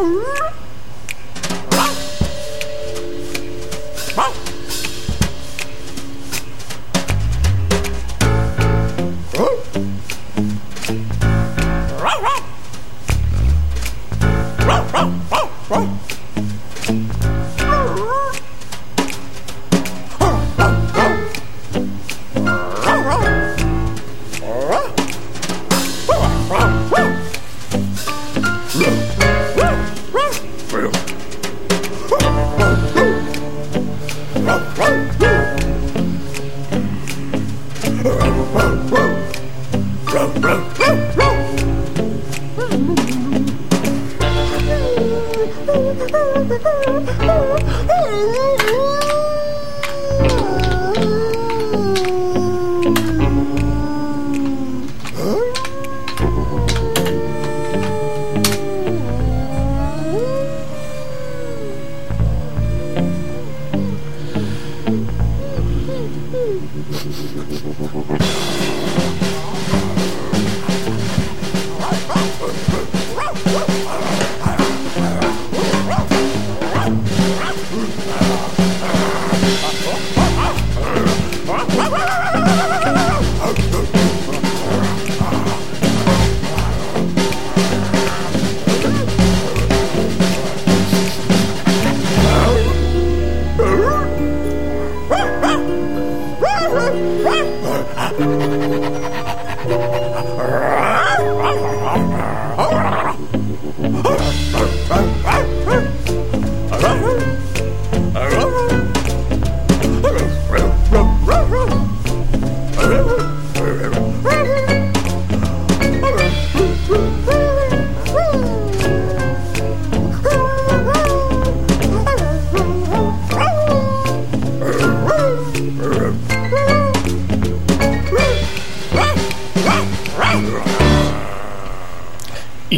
Mm -hmm.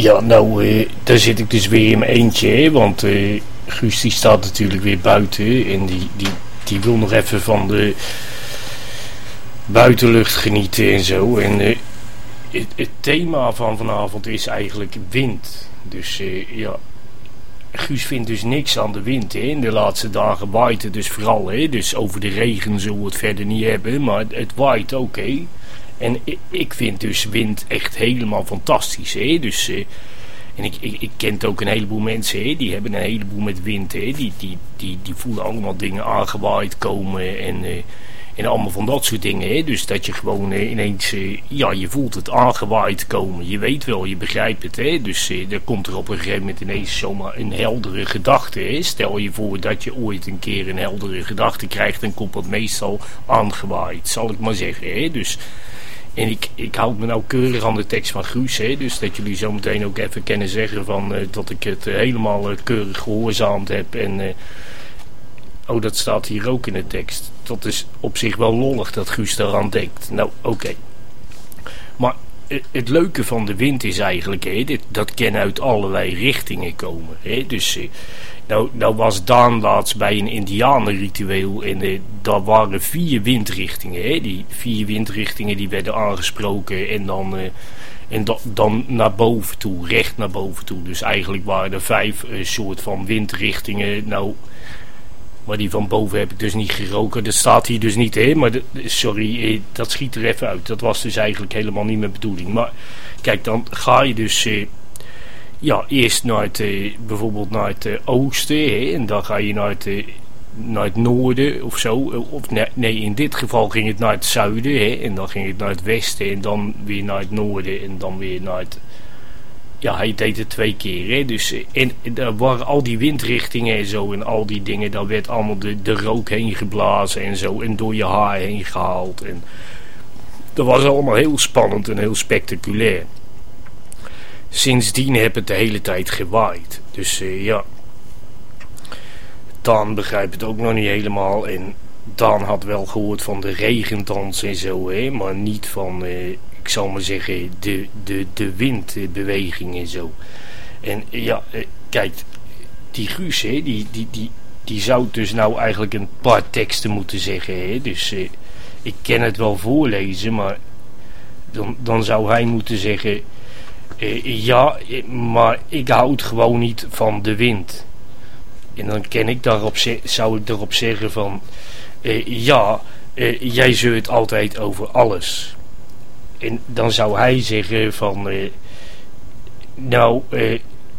Ja, nou, uh, daar zit ik dus weer in mijn eentje, want uh, Guus die staat natuurlijk weer buiten en die, die, die wil nog even van de buitenlucht genieten en zo. En uh, het, het, thema van vanavond is eigenlijk wind. Dus ja, Guus vindt dus niks aan de wind. Hè. In de laatste dagen waait het dus vooral. Hè. Dus over de regen zullen we het verder niet hebben, maar het waait ook. En ik vind dus wind echt helemaal fantastisch. Hè? Dus, uh, en ik, ik, ik ken ook een heleboel mensen, hè? die hebben een heleboel met wind. Hè? Die, die, die, die voelen allemaal dingen aangewaaid komen en, uh, en allemaal van dat soort dingen. Hè? Dus dat je gewoon uh, ineens, ja, je voelt het aangewaaid komen. Je weet wel, je begrijpt het. Hè? Dus er komt er op een gegeven moment ineens zomaar een heldere gedachte. Hè? Stel je voor dat je ooit een keer een heldere gedachte krijgt, dan komt dat meestal aangewaaid, zal ik maar zeggen. Hè? Dus... En ik, ik houd me nou keurig aan de tekst van Guus. Hè, dus dat jullie zo meteen ook even kunnen zeggen van, uh, dat ik het uh, helemaal uh, keurig gehoorzaamd heb. En oh, dat staat hier ook in de tekst. Dat is op zich wel lollig dat Guus daaraan denkt. Nou, oké. Maar het leuke van de wind is eigenlijk, hè, dat kan uit allerlei richtingen komen. Hè, dus nou, nou was Daan laatst bij een indianenritueel en uh, daar waren vier windrichtingen. Hè? Die vier windrichtingen die werden aangesproken en dan, uh, en da dan naar boven toe, recht naar boven toe. Dus eigenlijk waren er vijf uh, soort van windrichtingen. Nou, maar die van boven heb ik dus niet geroken. Dat staat hier dus niet, hè. Maar sorry, dat schiet er even uit. Dat was dus eigenlijk helemaal niet mijn bedoeling. Maar kijk, dan ga je dus ja, eerst naar het, uh, bijvoorbeeld naar het uh, oosten hè, en dan ga je naar het, uh, naar het noorden of zo. Of nee, nee, in dit geval ging het naar het zuiden hè, en dan ging het naar het westen en dan weer naar het noorden en dan weer naar het... Ja, hij deed het twee keer. Hè, dus, en, en daar waren al die windrichtingen en zo en al die dingen, daar werd allemaal de, de rook heen geblazen en zo en door je haar heen gehaald. En dat was allemaal heel spannend en heel spectaculair sindsdien heb het de hele tijd gewaaid. Dus uh, ja. Dan begrijpt het ook nog niet helemaal. En Dan had wel gehoord van de regentans en zo, hè, maar niet van, uh, ik zal maar zeggen, de, de, de windbeweging en zo. En ja, uh, kijk, die Guus, hè, die, die, die, die zou dus nou eigenlijk een paar teksten moeten zeggen. Hè? Dus ik kan het wel voorlezen, maar dan, dan zou hij moeten zeggen Eh, ja, eh, maar ik houd gewoon niet van de wind. En dan ken ik daarop, zou ik erop zeggen van... Eh, ja, jij zeurt altijd over alles. En dan zou hij zeggen van... nou,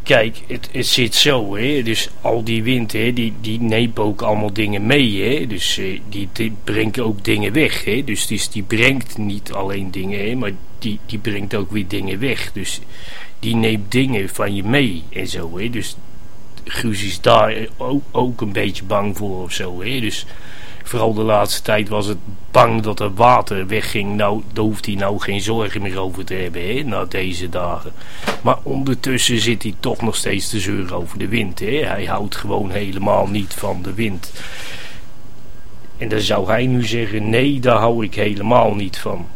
kijk, het, het zit zo, hè. Dus al die wind, hè, die, die neemt ook allemaal dingen mee, hè. Dus die, die brengt ook dingen weg, hè. Dus die, brengt niet alleen dingen, hè, maar die, die brengt ook weer dingen weg. Dus die neemt dingen van je mee en zo. Hè? Dus Guus is daar ook, ook een beetje bang voor of zo. Hè? Dus vooral de laatste tijd was het bang dat er water wegging. Nou, daar hoeft hij nou geen zorgen meer over te hebben, hè, na deze dagen. Maar ondertussen zit hij toch nog steeds te zeuren over de wind. Hè. Hij houdt gewoon helemaal niet van de wind. En dan zou hij nu zeggen, nee, daar hou ik helemaal niet van.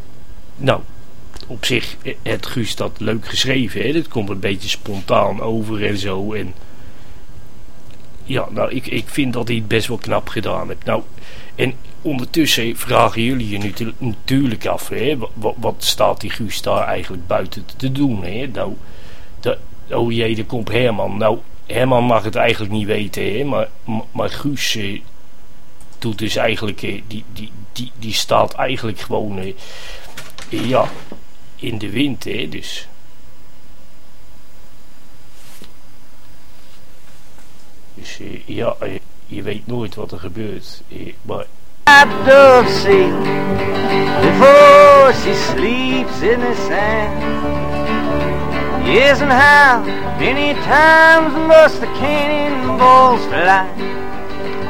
Nou, op zich, het Guus dat leuk geschreven. Hè? Het komt een beetje spontaan over en zo. En ja, nou, ik, ik vind dat hij het best wel knap gedaan heeft. Nou, en ondertussen vragen jullie je nu natuurlijk af, hè? Wat, staat die Guus daar eigenlijk buiten te doen? Hè? Nou, de, oh jee, er komt Herman. Nou, Herman mag het eigenlijk niet weten, hè? Maar, maar Guus eh, doet dus eigenlijk, eh, die, die, die, die staat eigenlijk gewoon, eh, ja, in de wind, hè, dus. Dus ja, je weet nooit wat er gebeurt, uh, maar... Dove see before she sleeps in the sand. Yes, and how many times must the cannonballs fly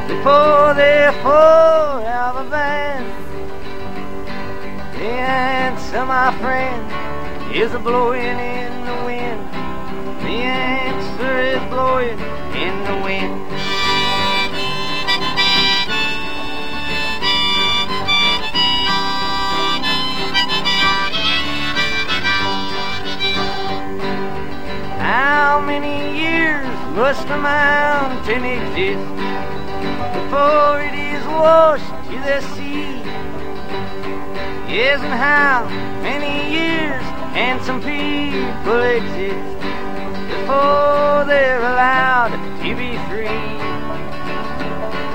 before they fall out of the van? The answer, my friend, is a blowing in the wind. The answer is blowing in the wind. How many years must a mountain exist before it is washed to the sea? Yes, and how many years and some people exist before they're allowed to be free?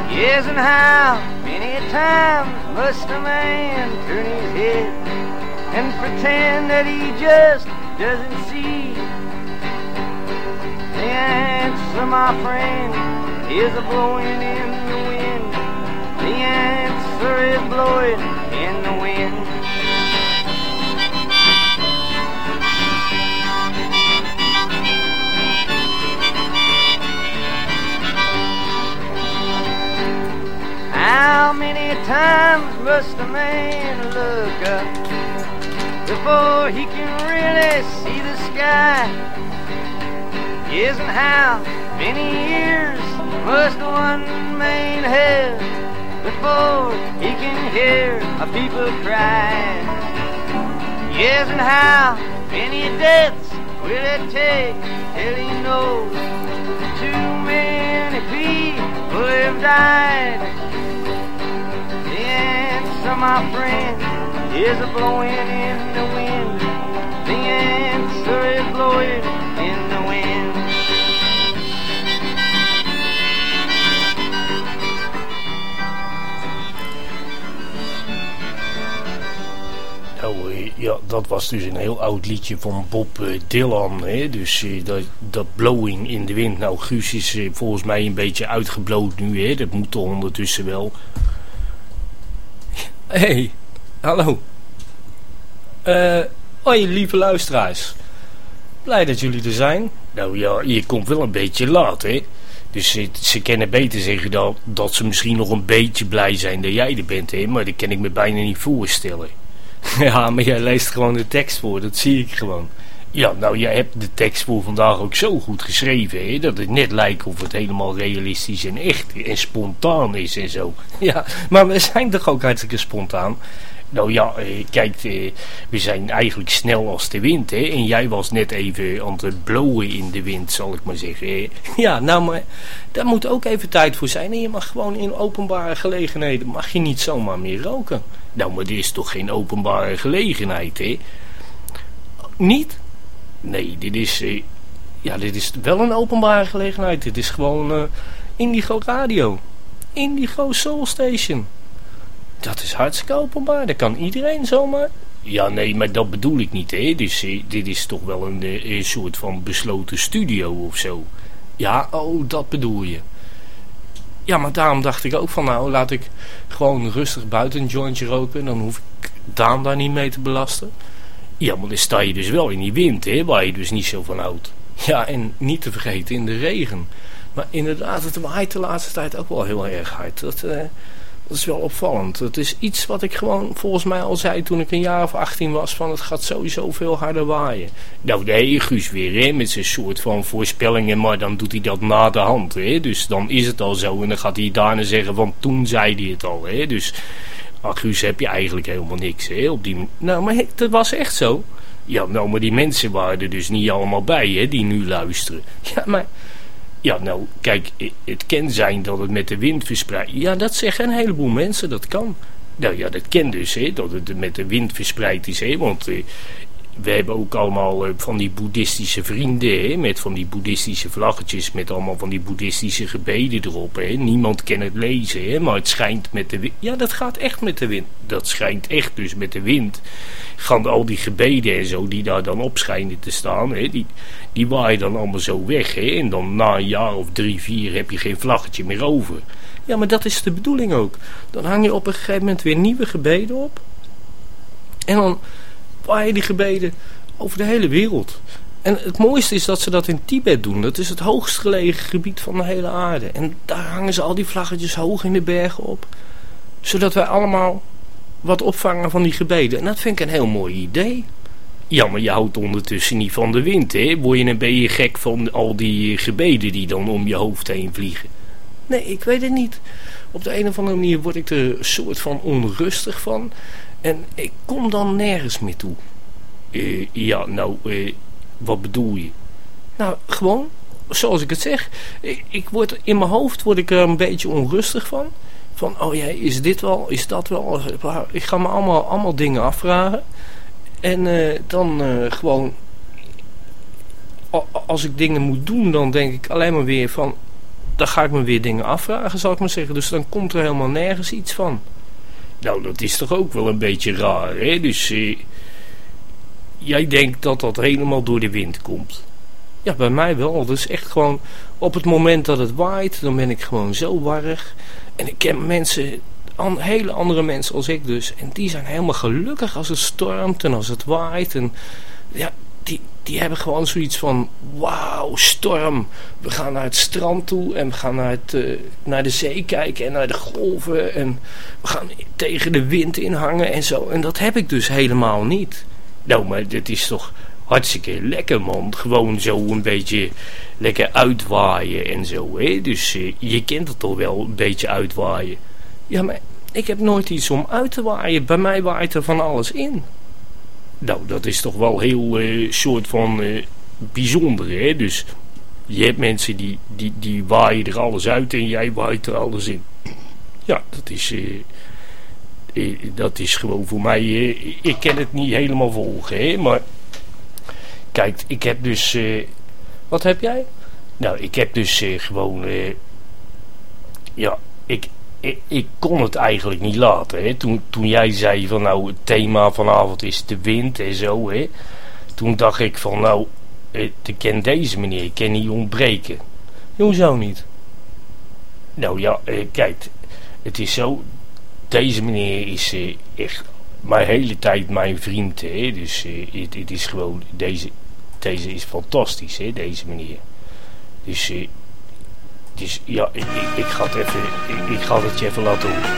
Yes, and how many times must a man turn his head and pretend that he just doesn't see? The answer, my friend, is a blowing in the wind. The answer is blowing in the wind. How many times must a man look up before he can really see the sky? And how many years must one man have before he can hear a people cry? Yes, and how many deaths will it take till he knows too many people have died? The answer, my friend, is a blowing in the wind. The answer is blowing in the ja, dat was dus een heel oud liedje van Bob uh, Dylan. Hè? Dus uh, dat, dat blowing in de wind. Nou, Guus is uh, volgens mij een beetje uitgebloot nu. Hè? Dat moet toch ondertussen wel hey, hallo. Uh, hoi, lieve luisteraars. Blij dat jullie er zijn. Nou ja, je komt wel een beetje laat, hè. Dus ze, ze kennen beter zeggen dat, dat ze misschien nog een beetje blij zijn dat jij er bent, hè. Maar dat kan ik me bijna niet voorstellen. ja, maar jij leest gewoon de tekst voor, dat zie ik gewoon. Ja, nou, jij hebt de tekst voor vandaag ook zo goed geschreven, hè, dat het net lijkt of het helemaal realistisch en echt en spontaan is en zo. Ja, maar we zijn toch ook hartstikke spontaan. Nou ja, eh, kijk, eh, we zijn eigenlijk snel als de wind, hè. En jij was net even aan het blowen in de wind, zal ik maar zeggen. Ja, nou, maar daar moet ook even tijd voor zijn. En je mag gewoon in openbare gelegenheden, mag je niet zomaar meer roken. Nou, maar dit is toch geen openbare gelegenheid, hè? Niet? Nee, dit is, uh, ja, dit is wel een openbare gelegenheid. Dit is gewoon uh, Indigo Radio. Indigo Soul Station. Dat is hartstikke openbaar. Dat kan iedereen zomaar. Ja, nee, maar dat bedoel ik niet, hè. Dus, dit is toch wel een, een soort van besloten studio of zo. Ja, oh, dat bedoel je. Ja, maar daarom dacht ik ook van, nou, laat ik gewoon rustig buiten een jointje roken. Dan hoef ik Daan daar niet mee te belasten. Ja, maar dan sta je dus wel in die wind, hè, waar je dus niet zo van houdt. Ja, en niet te vergeten in de regen. Maar inderdaad, het waait de laatste tijd ook wel heel erg hard. Dat, uh, dat is wel opvallend. Het is iets wat ik gewoon volgens mij al zei toen ik een jaar of 18 was. Van het gaat sowieso veel harder waaien. Nou, de Guus weer hè, met zijn soort van voorspellingen. Maar dan doet hij dat na de hand. Hè. Dus dan is het al zo. En dan gaat hij daarna zeggen van toen zei hij het al. Hè. Dus ach Guus heb je eigenlijk helemaal niks. Hè, op die... Nou, maar dat was echt zo. Ja, nou, maar die mensen waren er dus niet allemaal bij hè, die nu luisteren. Ja, maar ja, nou, kijk, het kan zijn dat het met de wind verspreidt. Ja, dat zeggen een heleboel mensen, dat kan. Nou ja, dat ken dus, hè, dat het met de wind verspreid is, hè, want eh, we hebben ook allemaal eh, van die boeddhistische vrienden, hè, met van die boeddhistische vlaggetjes, met allemaal van die boeddhistische gebeden erop. Hè. Niemand kan het lezen, hè, maar het schijnt met de wind. Ja, dat gaat echt met de wind. Dat schijnt echt dus met de wind. Gaan al die gebeden en zo, die daar dan op schijnen te staan, hè, die, die waaien dan allemaal zo weg. Hè, en dan na een jaar of drie, vier heb je geen vlaggetje meer over. Ja, maar dat is de bedoeling ook. Dan hang je op een gegeven moment weer nieuwe gebeden op. En dan waaien die gebeden over de hele wereld. En het mooiste is dat ze dat in Tibet doen. Dat is het hoogst gelegen gebied van de hele aarde. En daar hangen ze al die vlaggetjes hoog in de bergen op. Zodat wij allemaal wat opvangen van die gebeden. En dat vind ik een heel mooi idee. Ja, maar je houdt ondertussen niet van de wind, hè? Word je een beetje gek van al die gebeden die dan om je hoofd heen vliegen? Nee, ik weet het niet. Op de een of andere manier word ik er een soort van onrustig van. En ik kom dan nergens meer toe. Uh, ja, nou, uh, wat bedoel je? Nou, gewoon, zoals ik het zeg. Ik, ik, word, in mijn hoofd word ik er een beetje onrustig van. Van, oh ja, is dit wel, is dat wel? Ik ga me allemaal, allemaal dingen afvragen. En uh, dan gewoon... Als ik dingen moet doen, dan denk ik alleen maar weer van... Dan ga ik me weer dingen afvragen, zal ik maar zeggen. Dus dan komt er helemaal nergens iets van. Nou, dat is toch ook wel een beetje raar, hè? Dus eh, jij denkt dat dat helemaal door de wind komt. Ja, bij mij wel. Dus echt gewoon op het moment dat het waait, dan ben ik gewoon zo warrig. En ik ken mensen, hele andere mensen als ik dus. En die zijn helemaal gelukkig als het stormt en als het waait. En ja, die, die hebben gewoon zoiets van... Wauw, storm. We gaan naar het strand toe en we gaan naar, het, uh, naar de zee kijken en naar de golven. En we gaan tegen de wind inhangen en zo. En dat heb ik dus helemaal niet. Nou, maar dit is toch hartstikke lekker, man. Gewoon zo een beetje lekker uitwaaien en zo, hè. Dus uh, je kent het toch wel, een beetje uitwaaien. Ja, maar ik heb nooit iets om uit te waaien. Bij mij waait er van alles in. Nou, dat is toch wel heel uh, soort van uh, bijzonder, hè? Dus je hebt mensen die, die, die waaien er alles uit en jij waait er alles in. Ja, dat is, uh, dat is gewoon voor mij... ik kan het niet helemaal volgen, hè? Maar kijk, ik heb dus... wat heb jij? Nou, ik heb dus gewoon... ja, ik, ik, kon het eigenlijk niet laten. Hè. Toen, toen jij zei van nou het thema vanavond is de wind en zo. Hè. Toen dacht ik van nou, ik ken deze meneer, ik kan niet ontbreken. Hoezo niet? Nou ja, eh, kijk, het is zo, deze meneer is eh, echt mijn hele tijd mijn vriend. Hè. Dus eh, het, is gewoon, deze, deze is fantastisch, hè, deze meneer. Dus eh, dus ja, ik, ik, ga het even, ik, ik ga het je even laten horen.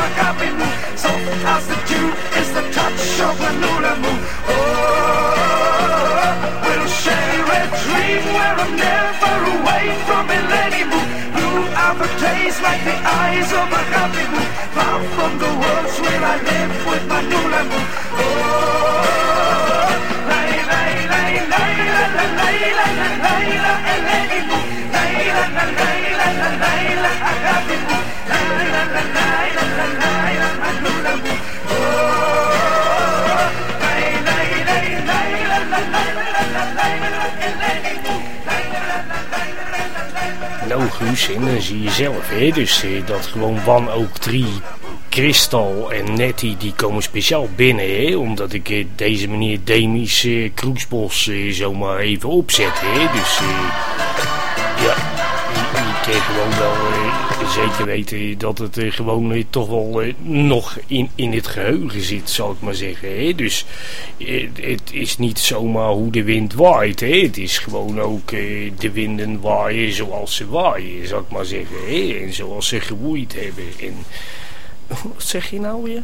So as the tune is the touch of an older moon Oh, we'll share a dream where I'm never away from it anymore Blue have a days like the eyes of a happy moon Far from the worlds where I live with my new moon Oh, lay, lay, lay, lay, la la, lay, lay, la, lay, lay, lay, lay, lay, la la, lay, lay, la, lay, en dan zie je zelf, hè, dus eh, dat gewoon Wan ook drie Kristal en Nettie die komen speciaal binnen, hè, omdat ik eh, deze meneer Demis eh, Kroesbos eh, zomaar even opzet, hè, dus eh, ja, je, je gewoon wel eh, zeker weten dat het eh, gewoon eh, toch wel eh, nog in, in het geheugen zit, zal ik maar zeggen, hè, dus het is niet zomaar hoe de wind waait, hè, het is gewoon ook de winden waaien zoals ze waaien, zal ik maar zeggen, hè, en zoals ze gewoeid hebben, en wat zeg je nou weer?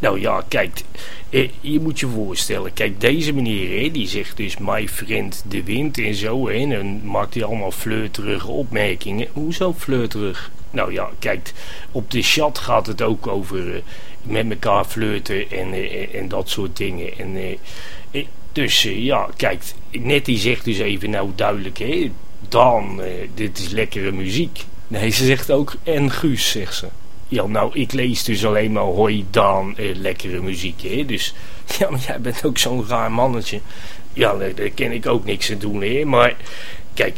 Nou ja, kijk, eh, je moet je voorstellen. Kijk, deze meneer, hè, die zegt dus my friend de wind en zo. En dan maakt hij allemaal flirterige opmerkingen. Hoezo flirterig? Nou ja, kijk, op de chat gaat het ook over eh, met elkaar flirten en, eh, en dat soort dingen. En, eh, dus ja, kijk, net die zegt dus even nou duidelijk, hè. Dan, dit is lekkere muziek. Nee, ze zegt ook en Guus, zegt ze. Ja, nou, ik lees dus alleen maar hoi, dan, eh, lekkere muziek, hè. Dus, ja, maar jij bent ook zo'n raar mannetje. Ja, daar, ken ik ook niks aan doen, hè. Maar, kijk,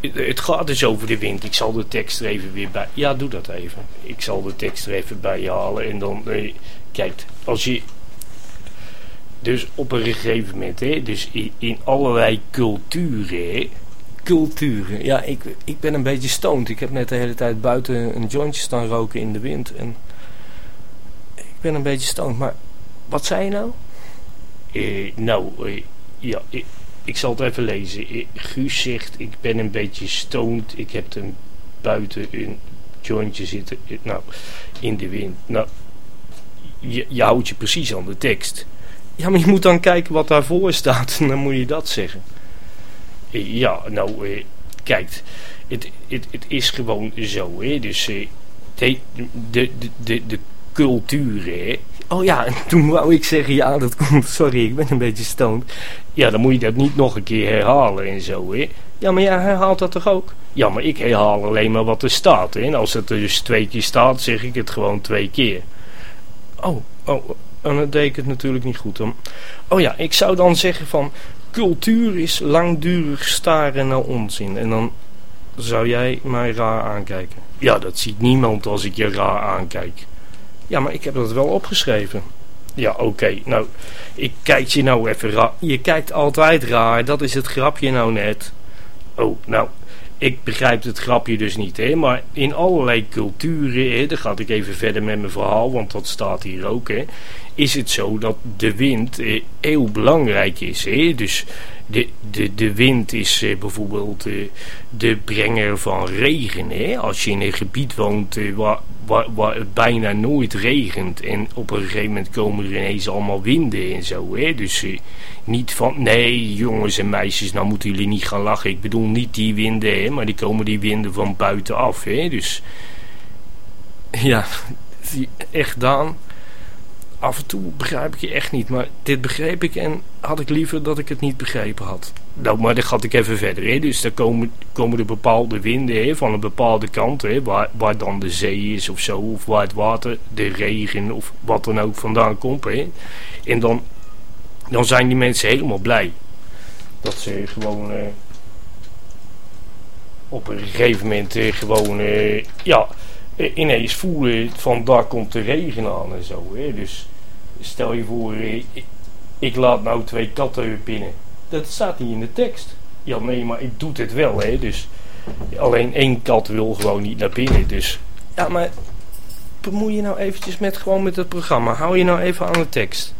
het gaat dus over de wind. Ik zal de tekst er even weer bij... Ja, doe dat even. Ik zal de tekst er even bij je halen. En dan, eh, kijk, als je... Dus op een gegeven moment, hè, dus in, in allerlei culturen, hè, culturen. Ja, ik, ik ben een beetje stoned. Ik heb net de hele tijd buiten een jointje staan roken in de wind. En ik ben een beetje stoned. Maar wat zei je nou? Eh, nou, eh, ja, ik, zal het even lezen. Eh, Guus zegt, ik ben een beetje stoned. Ik heb een buiten een jointje zitten. nou, in de wind. Nou, je, je houdt je precies aan de tekst. Ja, maar je moet dan kijken wat daarvoor staat. En dan moet je dat zeggen. Ja, nou, eh, kijk, het, het, het is gewoon zo, hè. Dus eh, de, de, de, de, de cultuur, hè. Oh ja, en toen wou ik zeggen, ja, dat komt, sorry, ik ben een beetje stoned. Ja, dan moet je dat niet nog een keer herhalen en zo, hè. Ja, maar jij herhaalt dat toch ook? Ja, maar ik herhaal alleen maar wat er staat, hè. En als het er dus twee keer staat, zeg ik het gewoon twee keer. Oh, oh, en dan deed ik het natuurlijk niet goed. Dan. Oh ja, ik zou dan zeggen van... Cultuur is langdurig staren naar onzin. En dan zou jij mij raar aankijken. Ja, dat ziet niemand als ik je raar aankijk. Ja, maar ik heb dat wel opgeschreven. Ja, oké. Nou, ik kijk je nou even raar. Je kijkt altijd raar. Dat is het grapje nou net. Oh, nou. Ik begrijp het grapje dus niet, hè, maar in allerlei culturen, hè, daar ga ik even verder met mijn verhaal, want dat staat hier ook, hè, is het zo dat de wind eh, heel belangrijk is. Hè? Dus de, de, de wind is eh, bijvoorbeeld eh, de brenger van regen. Hè? Als je in een gebied woont eh, waar, waar, het bijna nooit regent en op een gegeven moment komen er ineens allemaal winden en zo. Hè? Dus eh, niet van, nee jongens en meisjes, nou moeten jullie niet gaan lachen. Ik bedoel niet die winden, hè? maar die komen die winden van buitenaf. Hè? Dus ja, echt dan af en toe begrijp ik je echt niet. Maar dit begreep ik en had ik liever dat ik het niet begrepen had. Nou, maar dan ga ik even verder. Hè. Dus dan komen, komen er bepaalde winden hè, van een bepaalde kant. Hè, waar, waar dan de zee is of zo. Of waar het water, de regen of wat dan ook vandaan komt. Hè. En dan, dan zijn die mensen helemaal blij. Dat ze gewoon... Uh, op een gegeven moment uh, gewoon... Uh, ja eh, ineens voelen van daar komt de regen aan en zo. Hè. Dus stel je voor, eh, ik laat nou twee katten binnen. Dat staat niet in de tekst. Ja, nee, maar ik doe het wel, hè. Dus alleen één kat wil gewoon niet naar binnen. Dus ja, maar bemoei je nou eventjes met gewoon met het programma. Hou je nou even aan de tekst.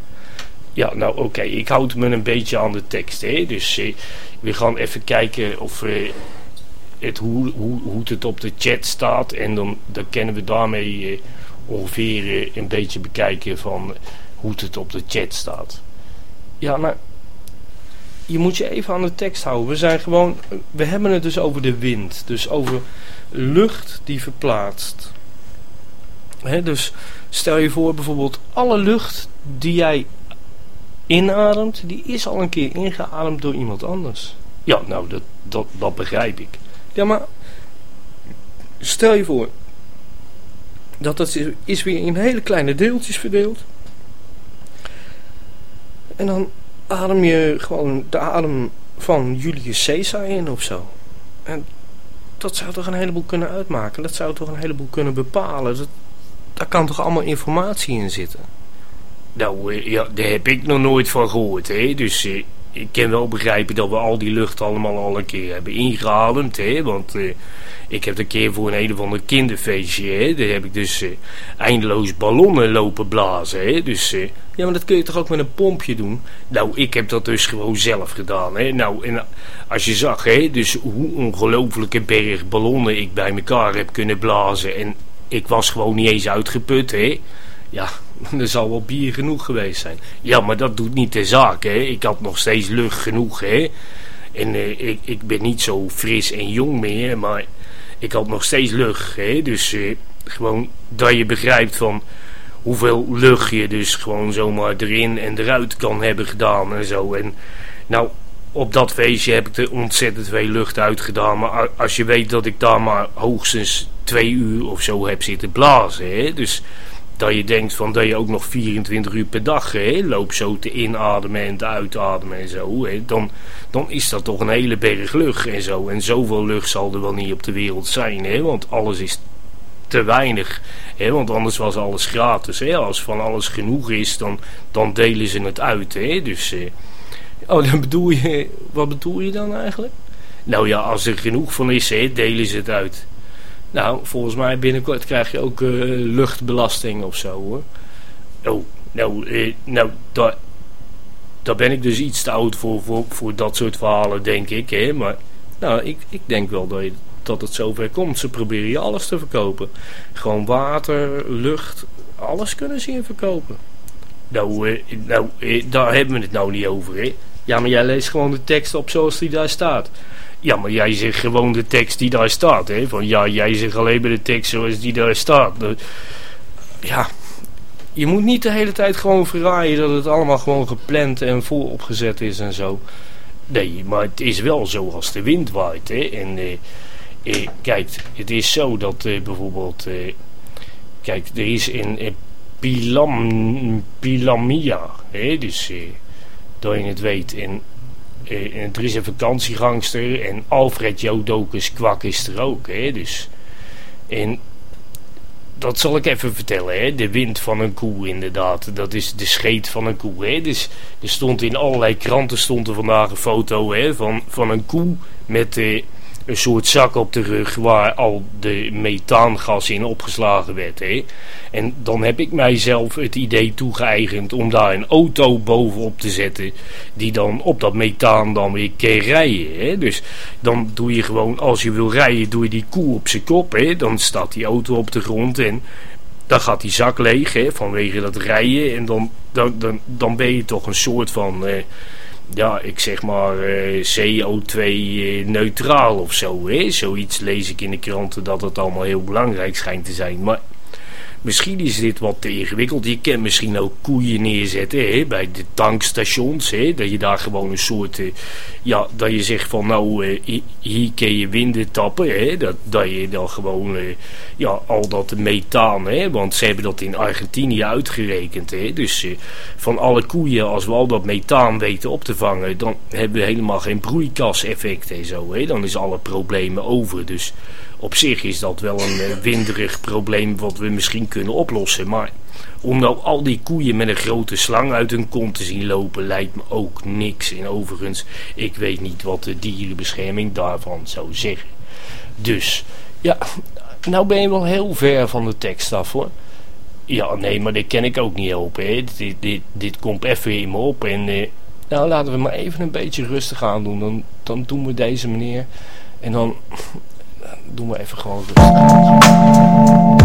Ja, nou oké, ik houd me een beetje aan de tekst. Hè? Dus eh, we gaan even kijken of, eh, het, hoe, hoe, hoe het op de chat staat. En dan, dan kunnen we daarmee eh, ongeveer een beetje bekijken van hoe het op de chat staat. Ja, maar je moet je even aan de tekst houden. We zijn gewoon, we hebben het dus over de wind. Dus over lucht die verplaatst. He, dus stel je voor bijvoorbeeld alle lucht die jij inademt, die is al een keer ingeademd door iemand anders. Ja, nou, dat, dat, dat begrijp ik. Ja, maar stel je voor dat dat is weer in hele kleine deeltjes verdeeld. En dan adem je gewoon de adem van Julius Caesar in of zo. En dat zou toch een heleboel kunnen uitmaken. Dat zou toch een heleboel kunnen bepalen. Dat, daar kan toch allemaal informatie in zitten. Nou, eh, ja, daar heb ik nog nooit van gehoord, hè. Dus eh, ik kan wel begrijpen dat we al die lucht allemaal al een keer hebben ingeademd. Hè? Want uh, ik heb een keer voor een een of ander kinderfeestje. Hè? Daar heb ik dus uh, eindeloos ballonnen lopen blazen. Hè? Dus uh, ja, maar dat kun je toch ook met een pompje doen? Nou, ik heb dat dus gewoon zelf gedaan. Hè? Nou, en als je zag, hè, dus hoe ongelofelijke berg ballonnen ik bij elkaar heb kunnen blazen. En ik was gewoon niet eens uitgeput, hè. Ja, er zal wel bier genoeg geweest zijn. Ja, maar dat doet niet de zaak, hè. Ik had nog steeds lucht genoeg, hè. En uh, ik, ik ben niet zo fris en jong meer, maar ik had nog steeds lucht, hè. Dus uh, gewoon dat je begrijpt van hoeveel lucht je dus gewoon zomaar erin en eruit kan hebben gedaan en zo. En nou, op dat feestje heb ik er ontzettend veel lucht uitgedaan. Maar als je weet dat ik daar maar hoogstens twee uur of zo heb zitten blazen, hè. Dus dat je denkt van dat je ook nog 24 uur per dag hè, loopt zo te inademen en te uitademen en zo. Hè, dan, dan is dat toch een hele berg lucht en zo. En zoveel lucht zal er wel niet op de wereld zijn, hè, want alles is te weinig. Hè, want anders was alles gratis. Hè. Als van alles genoeg is, dan, dan delen ze het uit. Hè. Dus, eh, oh, dan bedoel je, wat bedoel je dan eigenlijk? Nou ja, als er genoeg van is, delen ze het uit. Nou, volgens mij binnenkort krijg je ook uh, luchtbelasting of zo hoor. Oh, nou, eh, nou daar, daar ben ik dus iets te oud voor, voor, voor dat soort verhalen, denk ik. Hè? Maar nou, ik, ik denk wel dat, je, dat het zover komt. Ze proberen je alles te verkopen. Gewoon water, lucht, alles kunnen ze je verkopen. Nou, eh, nou eh, daar hebben we het nou niet over, hè. Ja, maar jij leest gewoon de tekst op zoals die daar staat. Ja, maar jij zegt gewoon de tekst die daar staat. Hè? Van ja, jij zegt alleen maar de tekst zoals die daar staat. Ja, je moet niet de hele tijd gewoon verraaien dat het allemaal gewoon gepland en vooropgezet is en zo. Nee, maar het is wel zo als de wind waait. Hè? En eh, eh, kijk, het is zo dat eh, bijvoorbeeld... Eh, kijk, er is in eh, Pilam, Pilamia, hè? dus dat je het weet... En uh, er is een vakantiegangster en Alfred Jodokus kwak is er ook. Hè, dus. En dat zal ik even vertellen. Hè. De wind van een koe inderdaad. Dat is de scheet van een koe. Hè. Dus er stond in allerlei kranten stond er vandaag een foto hè, van, van een koe met, uh, een soort zak op de rug waar al de methaangas in opgeslagen werd. Hè? En dan heb ik mijzelf het idee toegeëigend om daar een auto bovenop te zetten die dan op dat methaan dan weer kan rijden. Hè? Dus dan doe je gewoon, als je wil rijden, doe je die koe op zijn kop. Hè? Dan staat die auto op de grond en dan gaat die zak leeg hè, vanwege dat rijden. En dan, dan, dan, dan ben je toch een soort van... Eh, ja, ik zeg maar eh, CO2 eh, neutraal of zo. Hè? Zoiets lees ik in de kranten dat het allemaal heel belangrijk schijnt te zijn. Maar Misschien is dit wat te ingewikkeld. Je kan misschien ook koeien neerzetten hè, bij de tankstations. Hè, dat je daar gewoon een soort... Uh, ja, dat je zegt van nou, uh, hier kun je winden tappen. Hè, dat, dat je dan gewoon... Uh, ja, al dat methaan. Hè, want ze hebben dat in Argentinië uitgerekend. Hè, dus van alle koeien, als we al dat methaan weten op te vangen... dan hebben we helemaal geen broeikaseffect en zo. Hè, dan is alle problemen over. Dus op zich is dat wel een uh, winderig probleem wat we misschien kunnen oplossen. Maar om nou al die koeien met een grote slang uit hun kont te zien lopen lijkt me ook niks. En overigens, ik weet niet wat de dierenbescherming daarvan zou zeggen. Dus, ja, nou ben je wel heel ver van de tekst af hoor. Ja, nee, maar dit ken ik ook niet helpen. Hè. Dit, dit, dit komt even in me op. En uh, nou, laten we maar even een beetje rustig aan doen. Dan, dan doen we deze meneer. En dan doen we even gewoon rustig.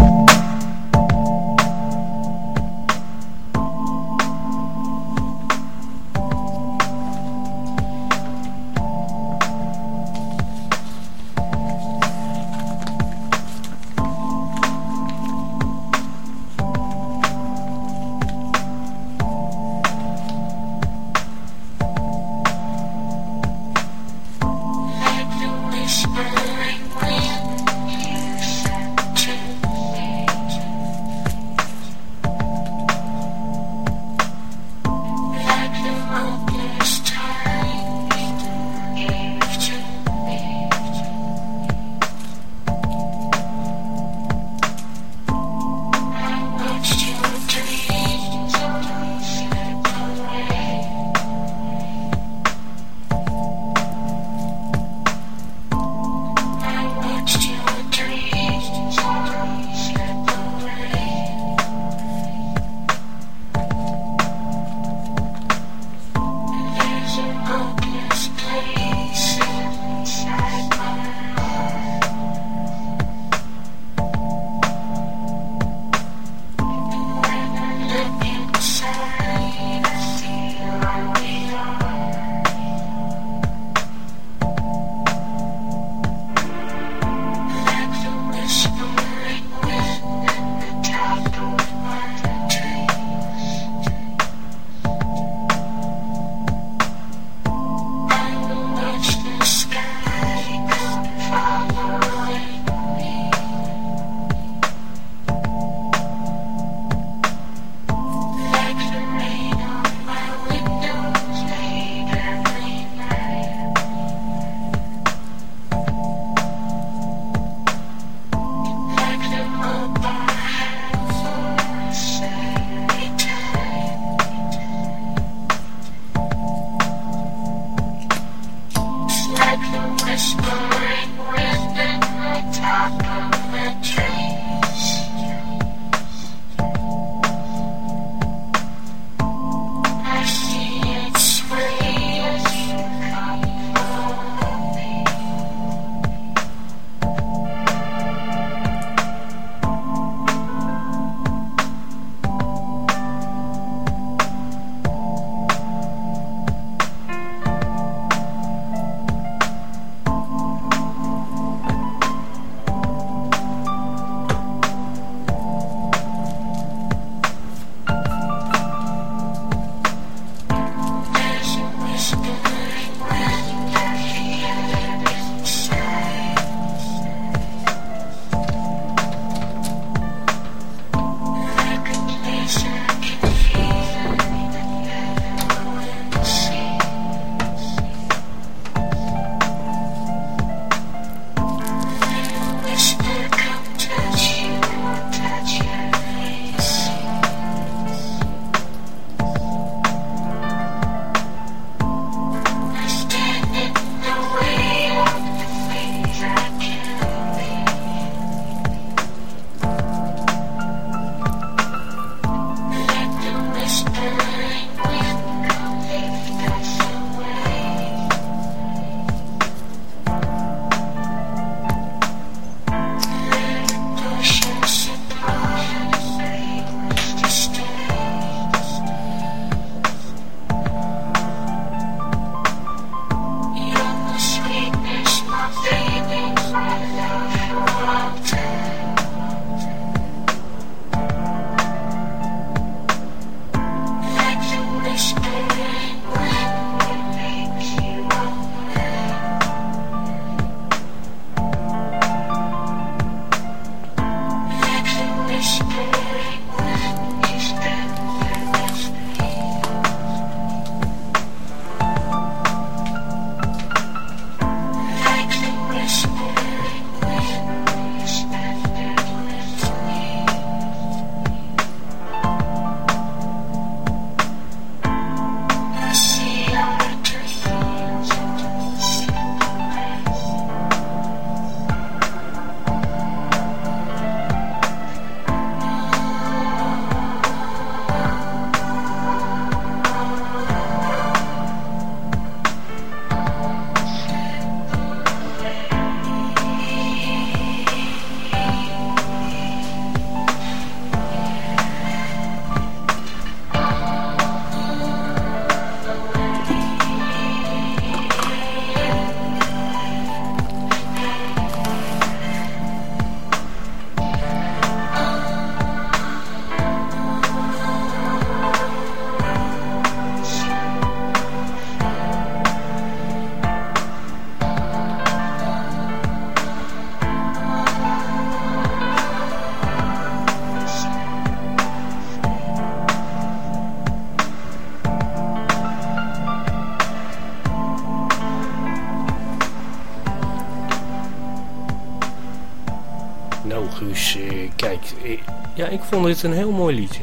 Ik vond dit een heel mooi liedje.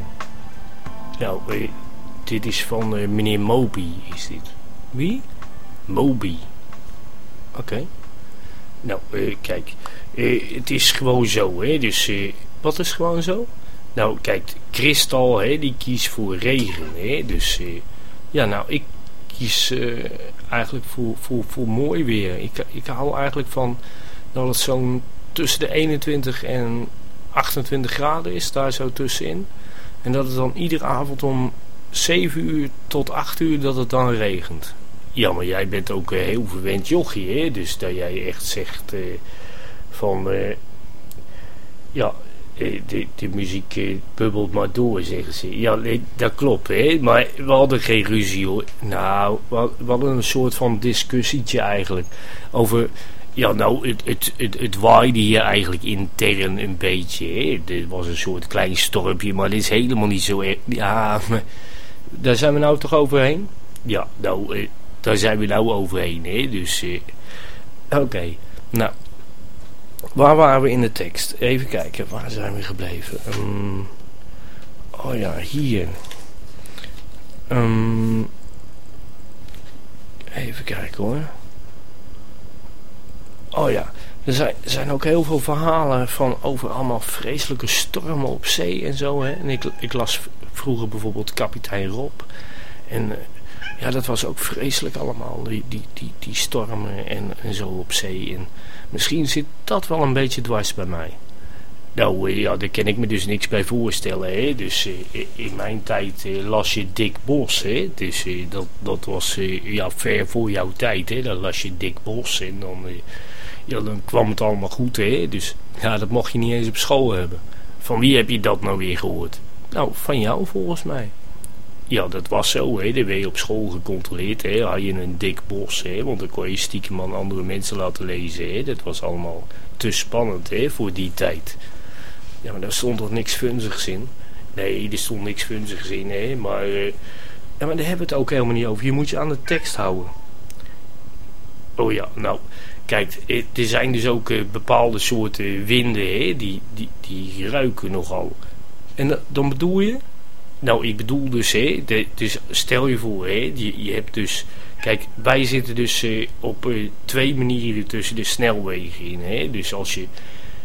Nou, eh, dit is van eh, meneer Moby, is dit. Wie? Moby. Oké. Nou, eh, kijk, het is gewoon zo, hè, dus wat is gewoon zo? Nou, kijk, Kristal, hè, die kiest voor regen, hè, dus ja, nou, ik kies eigenlijk voor, voor, voor mooi weer. Ik, ik hou eigenlijk van dat het zo'n tussen de 21 en 28 graden is, daar zo tussenin. En dat het dan iedere avond om 7 uur tot 8 uur dat het dan regent. Ja, maar jij bent ook een heel verwend jochie, hè? Dus dat jij echt zegt eh, van... eh, ja, eh, de, muziek eh, bubbelt maar door, zeggen ze. Ja, dat klopt, hè. Maar we hadden geen ruzie, hoor. Nou, we hadden een soort van discussietje eigenlijk. Over... Ja, nou, het, het, het, het waaide hier eigenlijk intern een beetje. Dit was een soort klein stormpje, maar dit is helemaal niet zo erg. Ja, maar daar zijn we nou toch overheen? Ja, nou, eh, daar zijn we nou overheen, hè. Dus, eh, oké. Nou, waar waren we in de tekst? Even kijken, waar zijn we gebleven? Ehm, oh ja, hier. Ehm, even kijken hoor. Oh ja, er zijn, zijn ook heel veel verhalen van over allemaal vreselijke stormen op zee en zo. Hè? En ik, ik las vroeger bijvoorbeeld kapitein Rob. En eh, ja, dat was ook vreselijk allemaal, die, die, die, die stormen en, en zo op zee. En misschien zit dat wel een beetje dwars bij mij. Nou, eh, ja, daar kan ik me dus niks bij voorstellen. Hè? Dus eh, in mijn tijd las je Dick Bos. Hè? Dus dat, dat was ja, ver voor jouw tijd. Hè? Dan las je Dick Bos en dan, ja, dan kwam het allemaal goed. Hè? Dus ja, dat mocht je niet eens op school hebben. Van wie heb je dat nou weer gehoord? Nou, van jou volgens mij. Ja, dat was zo, hè. Dan werd je op school gecontroleerd, hè. Had je een dik bos, hè. Want dan kon je stiekem aan andere mensen laten lezen, hè. Dat was allemaal te spannend, hè, voor die tijd. Ja, maar daar stond toch niks funzigs in? Nee, er stond niks funzigs in, hè. Maar, eh, ja, maar daar hebben we het ook helemaal niet over. Je moet je aan de tekst houden. Oh ja, nou, kijk, eh, er zijn dus ook eh, bepaalde soorten winden, hè. Die, die, die ruiken nogal. En da- dan bedoel je... Nou, ik bedoel dus, dus stel je voor, hè, je, hebt dus, kijk, wij zitten dus eh, op twee manieren tussen de snelwegen in, hè. Dus als je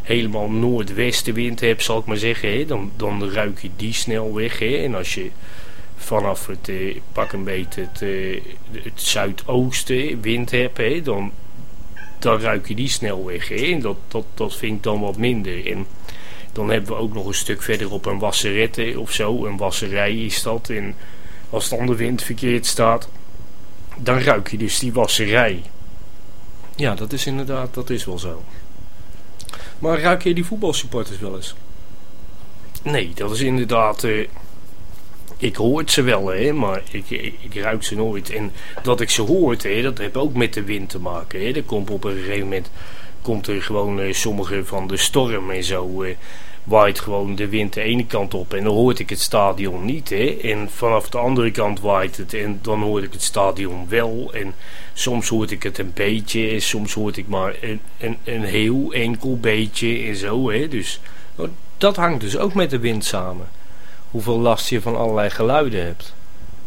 helemaal noordwestenwind hebt, zal ik maar zeggen, hè, dan, dan ruik je die snelweg, hè. En als je vanaf het, pak een beetje het, het zuidoosten wind hebt, hè, dan, dan ruik je die snelweg, hè. En dat, dat, dat vind ik dan wat minder. En dan hebben we ook nog een stuk verderop een wasserette of zo. Een wasserij is dat. En als dan de wind verkeerd staat, dan ruik je dus die wasserij. Ja, dat is inderdaad, dat is wel zo. Maar ruik je die voetbalsupporters wel eens? Nee, dat is inderdaad... eh, ik hoort ze wel, hè, maar ik, ik, ik ruik ze nooit. En dat ik ze hoort, hè, dat heeft ook met de wind te maken. Hè. Komt op een gegeven moment komt er gewoon eh, sommige van de storm en zo... eh, waait gewoon de wind de ene kant op en dan hoort ik het stadion niet. Hè? En vanaf de andere kant waait het en dan hoor ik het stadion wel. En soms hoort ik het een beetje en soms hoort ik maar een, een, een heel enkel beetje en zo. Hè? Dus nou, dat hangt dus ook met de wind samen. Hoeveel last je van allerlei geluiden hebt.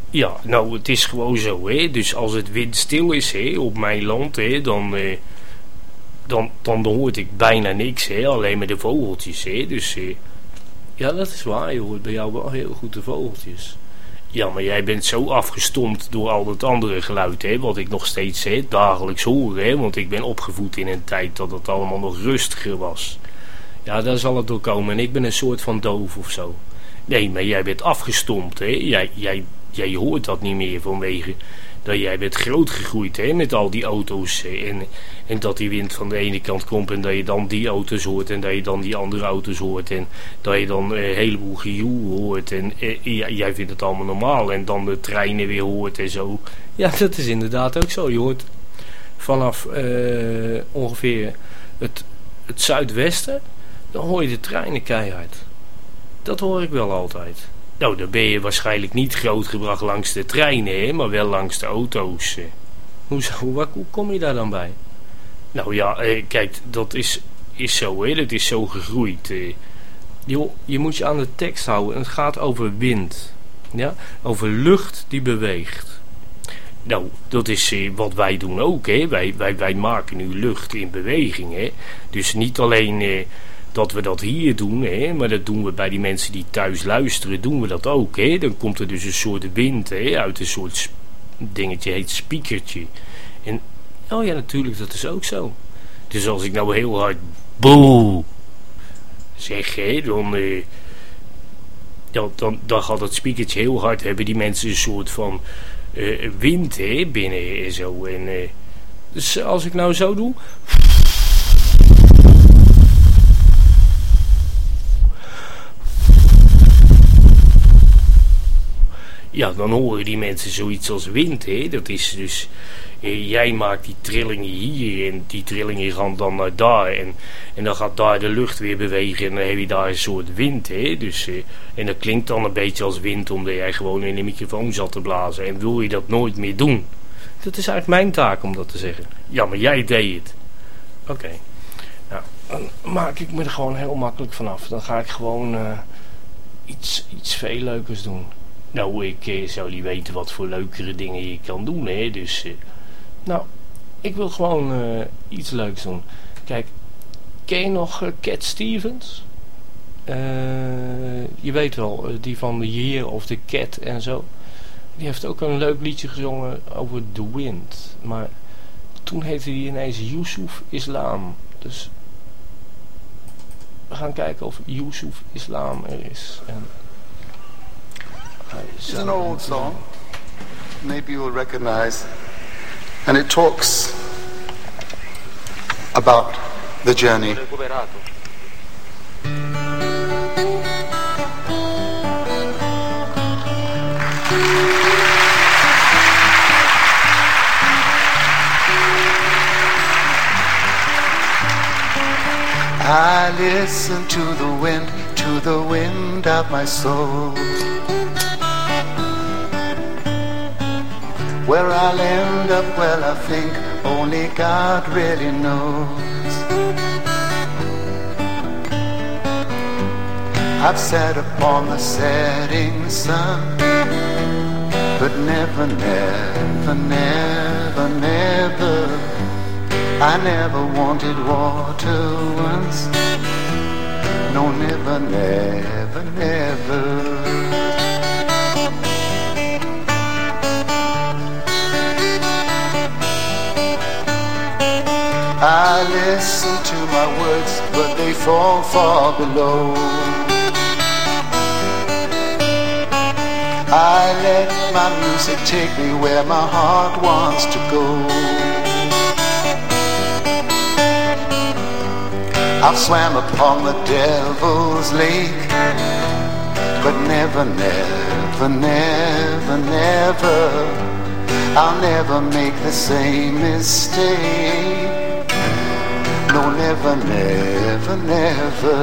Ja, nou het is gewoon zo. Hè? Dus als het windstil is hè, op mijn land, hè, dan... Eh, dan, dan hoort ik bijna niks, hè? alleen maar de vogeltjes. Hè? Dus eh, ja, dat is waar. Je hoort bij jou wel heel goed de vogeltjes. Ja, maar jij bent zo afgestompt door al dat andere geluid, hè, wat ik nog steeds hè, dagelijks hoor. Hè, want ik ben opgevoed in een tijd dat het allemaal nog rustiger was. Ja, daar zal het door komen. En ik ben een soort van doof of zo. Nee, maar jij bent afgestompt, hè. Jij, jij, jij hoort dat niet meer vanwege dat jij bent grootgegroeid hè, met al die auto's. En, en dat die wind van de ene kant komt en dat je dan die auto's hoort en dat je dan die andere auto's hoort. En dat je dan een heleboel gejoel hoort. En eh, ja, jij vindt het allemaal normaal. En dan de treinen weer hoort en zo. Ja, dat is inderdaad ook zo. Je hoort vanaf eh, ongeveer het, het zuidwesten, dan hoor je de treinen keihard. Dat hoor ik wel altijd. Nou, dan ben je waarschijnlijk niet grootgebracht langs de treinen, maar wel langs de auto's. Hoezo, hoe, hoe kom je daar dan bij? Nou ja, eh, kijk, dat is is zo, hè. Dat is zo gegroeid. eh. Joh, je moet je aan de tekst houden. En het gaat over wind. Ja? Over lucht die beweegt. Nou, dat is eh, wat wij doen ook, hè. Wij, wij, wij maken nu lucht in beweging, hè. Dus niet alleen eh, dat we dat hier doen, hè. Maar dat doen we bij die mensen die thuis luisteren, doen we dat ook, hè. Dan komt er dus een soort wind, hè. Uit een soort dingetje, heet speakertje. En, oh ja, natuurlijk, dat is ook zo. Dus als ik nou heel hard boe zeg, hè, dan, eh, dan, dan, dan gaat dat speakertje heel hard. Hebben die mensen een soort van eh, wind hè, binnen en zo. En, eh, dus als ik nou zo doe. Ja, dan horen die mensen zoiets als wind. Hè? Dat is dus, eh, jij maakt die trillingen hier en die trillingen gaan dan naar daar. En, en dan gaat daar de lucht weer bewegen en dan heb je daar een soort wind. Hè? Dus, eh, en dat klinkt dan een beetje als wind omdat jij gewoon in de microfoon zat te blazen. En wil je dat nooit meer doen? Dat is eigenlijk mijn taak om dat te zeggen. Ja, maar jij deed het. Oké. Nou, dan maak ik me er gewoon heel makkelijk vanaf. Dan ga ik gewoon eh, iets, iets veel leukers doen. Nou, ik eh, zou niet weten wat voor leukere dingen je kan doen, hè. Dus, eh, nou, ik wil gewoon eh, iets leuks doen. Kijk, ken je nog eh, Cat Stevens? Eh, je weet wel, die van The Year of The Cat en zo. Die heeft ook een leuk liedje gezongen over The Wind. Maar toen heette hij ineens Yusuf Islam. Dus we gaan kijken of Yusuf Islam er is. En It's an old song. Maybe you'll recognize. And it talks about the journey. I listen to the wind, to the wind of my soul. Where I'll end up, well, I think only God really knows. I've sat upon the setting sun, but never, never, never, never. I never wanted water once. No, never, never, never. I listen to my words, but they fall far below. I let my music take me where my heart wants to go. I've swam upon the devil's lake, but never, never, never, never. I'll never make the same mistake. No, never, never, never.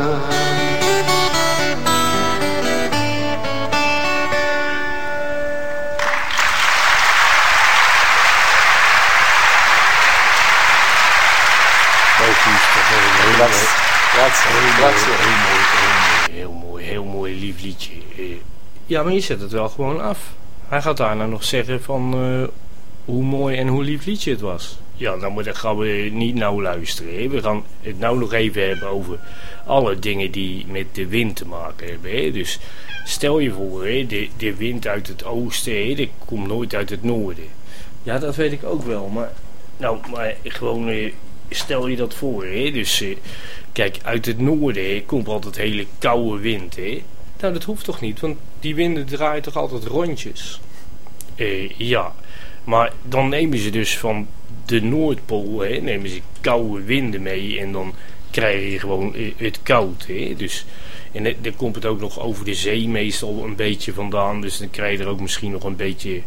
Heel Grazie. Grazie. Heel mooi, heel mooi, heel mooi, heel mooi, lief liedje. Ja, maar je zet het wel gewoon af. Hij gaat daarna nog zeggen van eh, hoe mooi en hoe lief liedje het was. Ja, dan gaan we niet nou luisteren. Hè. We gaan het nou nog even hebben over alle dingen die met de wind te maken hebben. Hè. Dus stel je voor, hè, de, de wind uit het oosten, hè, die komt nooit uit het noorden. Ja, dat weet ik ook wel, maar nou, maar gewoon eh, stel je dat voor, hè. Dus eh, Kijk, uit het noorden hè, komt altijd hele koude wind. Hè? Nou, dat hoeft toch niet, want die winden draaien toch altijd rondjes. Eh, ja, maar dan nemen ze dus van de Noordpool, hè, nemen ze koude winden mee en dan krijg je gewoon eh, het koud. Hè? Dus, en dan komt het ook nog over de zee meestal een beetje vandaan, dus dan krijg je er ook misschien nog een beetje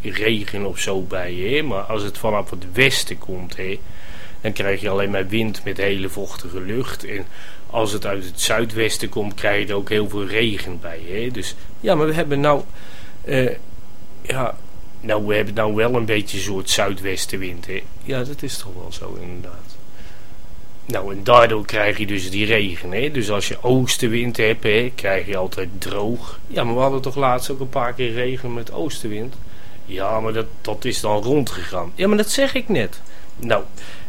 regen of zo bij. Hè? Maar als het vanaf het westen komt, hè, dan krijg je alleen maar wind met hele vochtige lucht. En als het uit het zuidwesten komt, krijg je er ook heel veel regen bij. Hè? Dus ja, maar we hebben nou. eh, ja, nou, we hebben nou wel een beetje een soort zuidwestenwind. Hè? Ja, dat is toch wel zo, inderdaad. Nou, en daardoor krijg je dus die regen. Hè? Dus als je oostenwind hebt, hè, krijg je altijd droog. Ja, maar we hadden toch laatst ook een paar keer regen met oostenwind. Ja, maar dat, dat is dan rondgegaan. Ja, maar dat zeg ik net. Nou,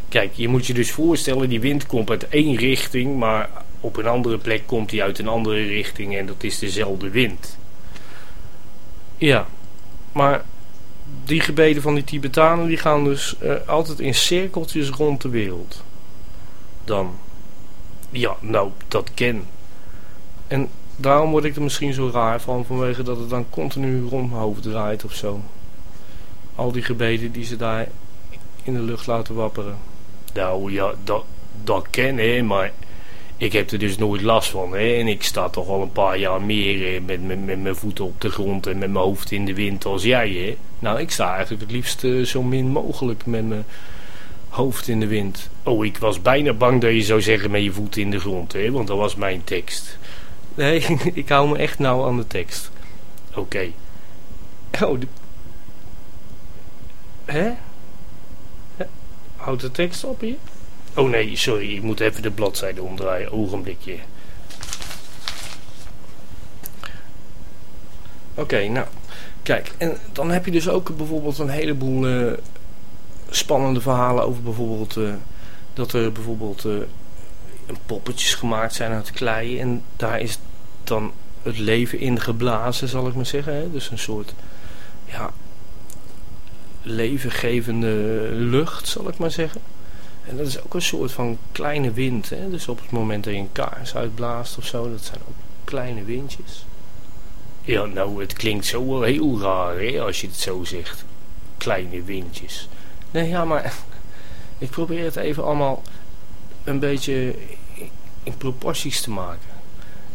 kijk, je moet je dus voorstellen, die wind komt uit één richting, maar op een andere plek komt hij uit een andere richting en dat is dezelfde wind. Ja, maar die gebeden van die Tibetanen, die gaan dus uh, altijd in cirkeltjes rond de wereld. Dan. Ja, nou, dat ken. En daarom word ik er misschien zo raar van, vanwege dat het dan continu rond mijn hoofd draait of zo. Al die gebeden die ze daar in de lucht laten wapperen. Nou ja, dat, dat ken hè, maar ik heb er dus nooit last van. Hè? En ik sta toch al een paar jaar meer met, met, met mijn voeten op de grond en met mijn hoofd in de wind als jij. Hè? Nou, ik sta eigenlijk het liefst uh, zo min mogelijk met mijn hoofd in de wind. Oh, ik was bijna bang dat je zou zeggen met je voeten in de grond, hè? want dat was mijn tekst. Nee, ik hou me echt nauw aan de tekst. Oké. Oh, de... Hè? Houdt de tekst op hier? Oh nee, sorry, ik moet even de bladzijde omdraaien. Ogenblikje. Oké, nou, kijk, en dan heb je dus ook bijvoorbeeld een heleboel uh, spannende verhalen over bijvoorbeeld uh, dat er bijvoorbeeld uh, poppetjes gemaakt zijn uit klei en daar is dan het leven in geblazen, zal ik maar zeggen. Hè? Dus een soort, ja, levengevende lucht, zal ik maar zeggen. En dat is ook een soort van kleine wind. Hè? Dus op het moment dat je een kaars uitblaast of zo, dat zijn ook kleine windjes. Ja, nou, het klinkt zo wel heel raar hè, als je het zo zegt. Kleine windjes. Nee, ja, maar ik probeer het even allemaal een beetje in proporties te maken.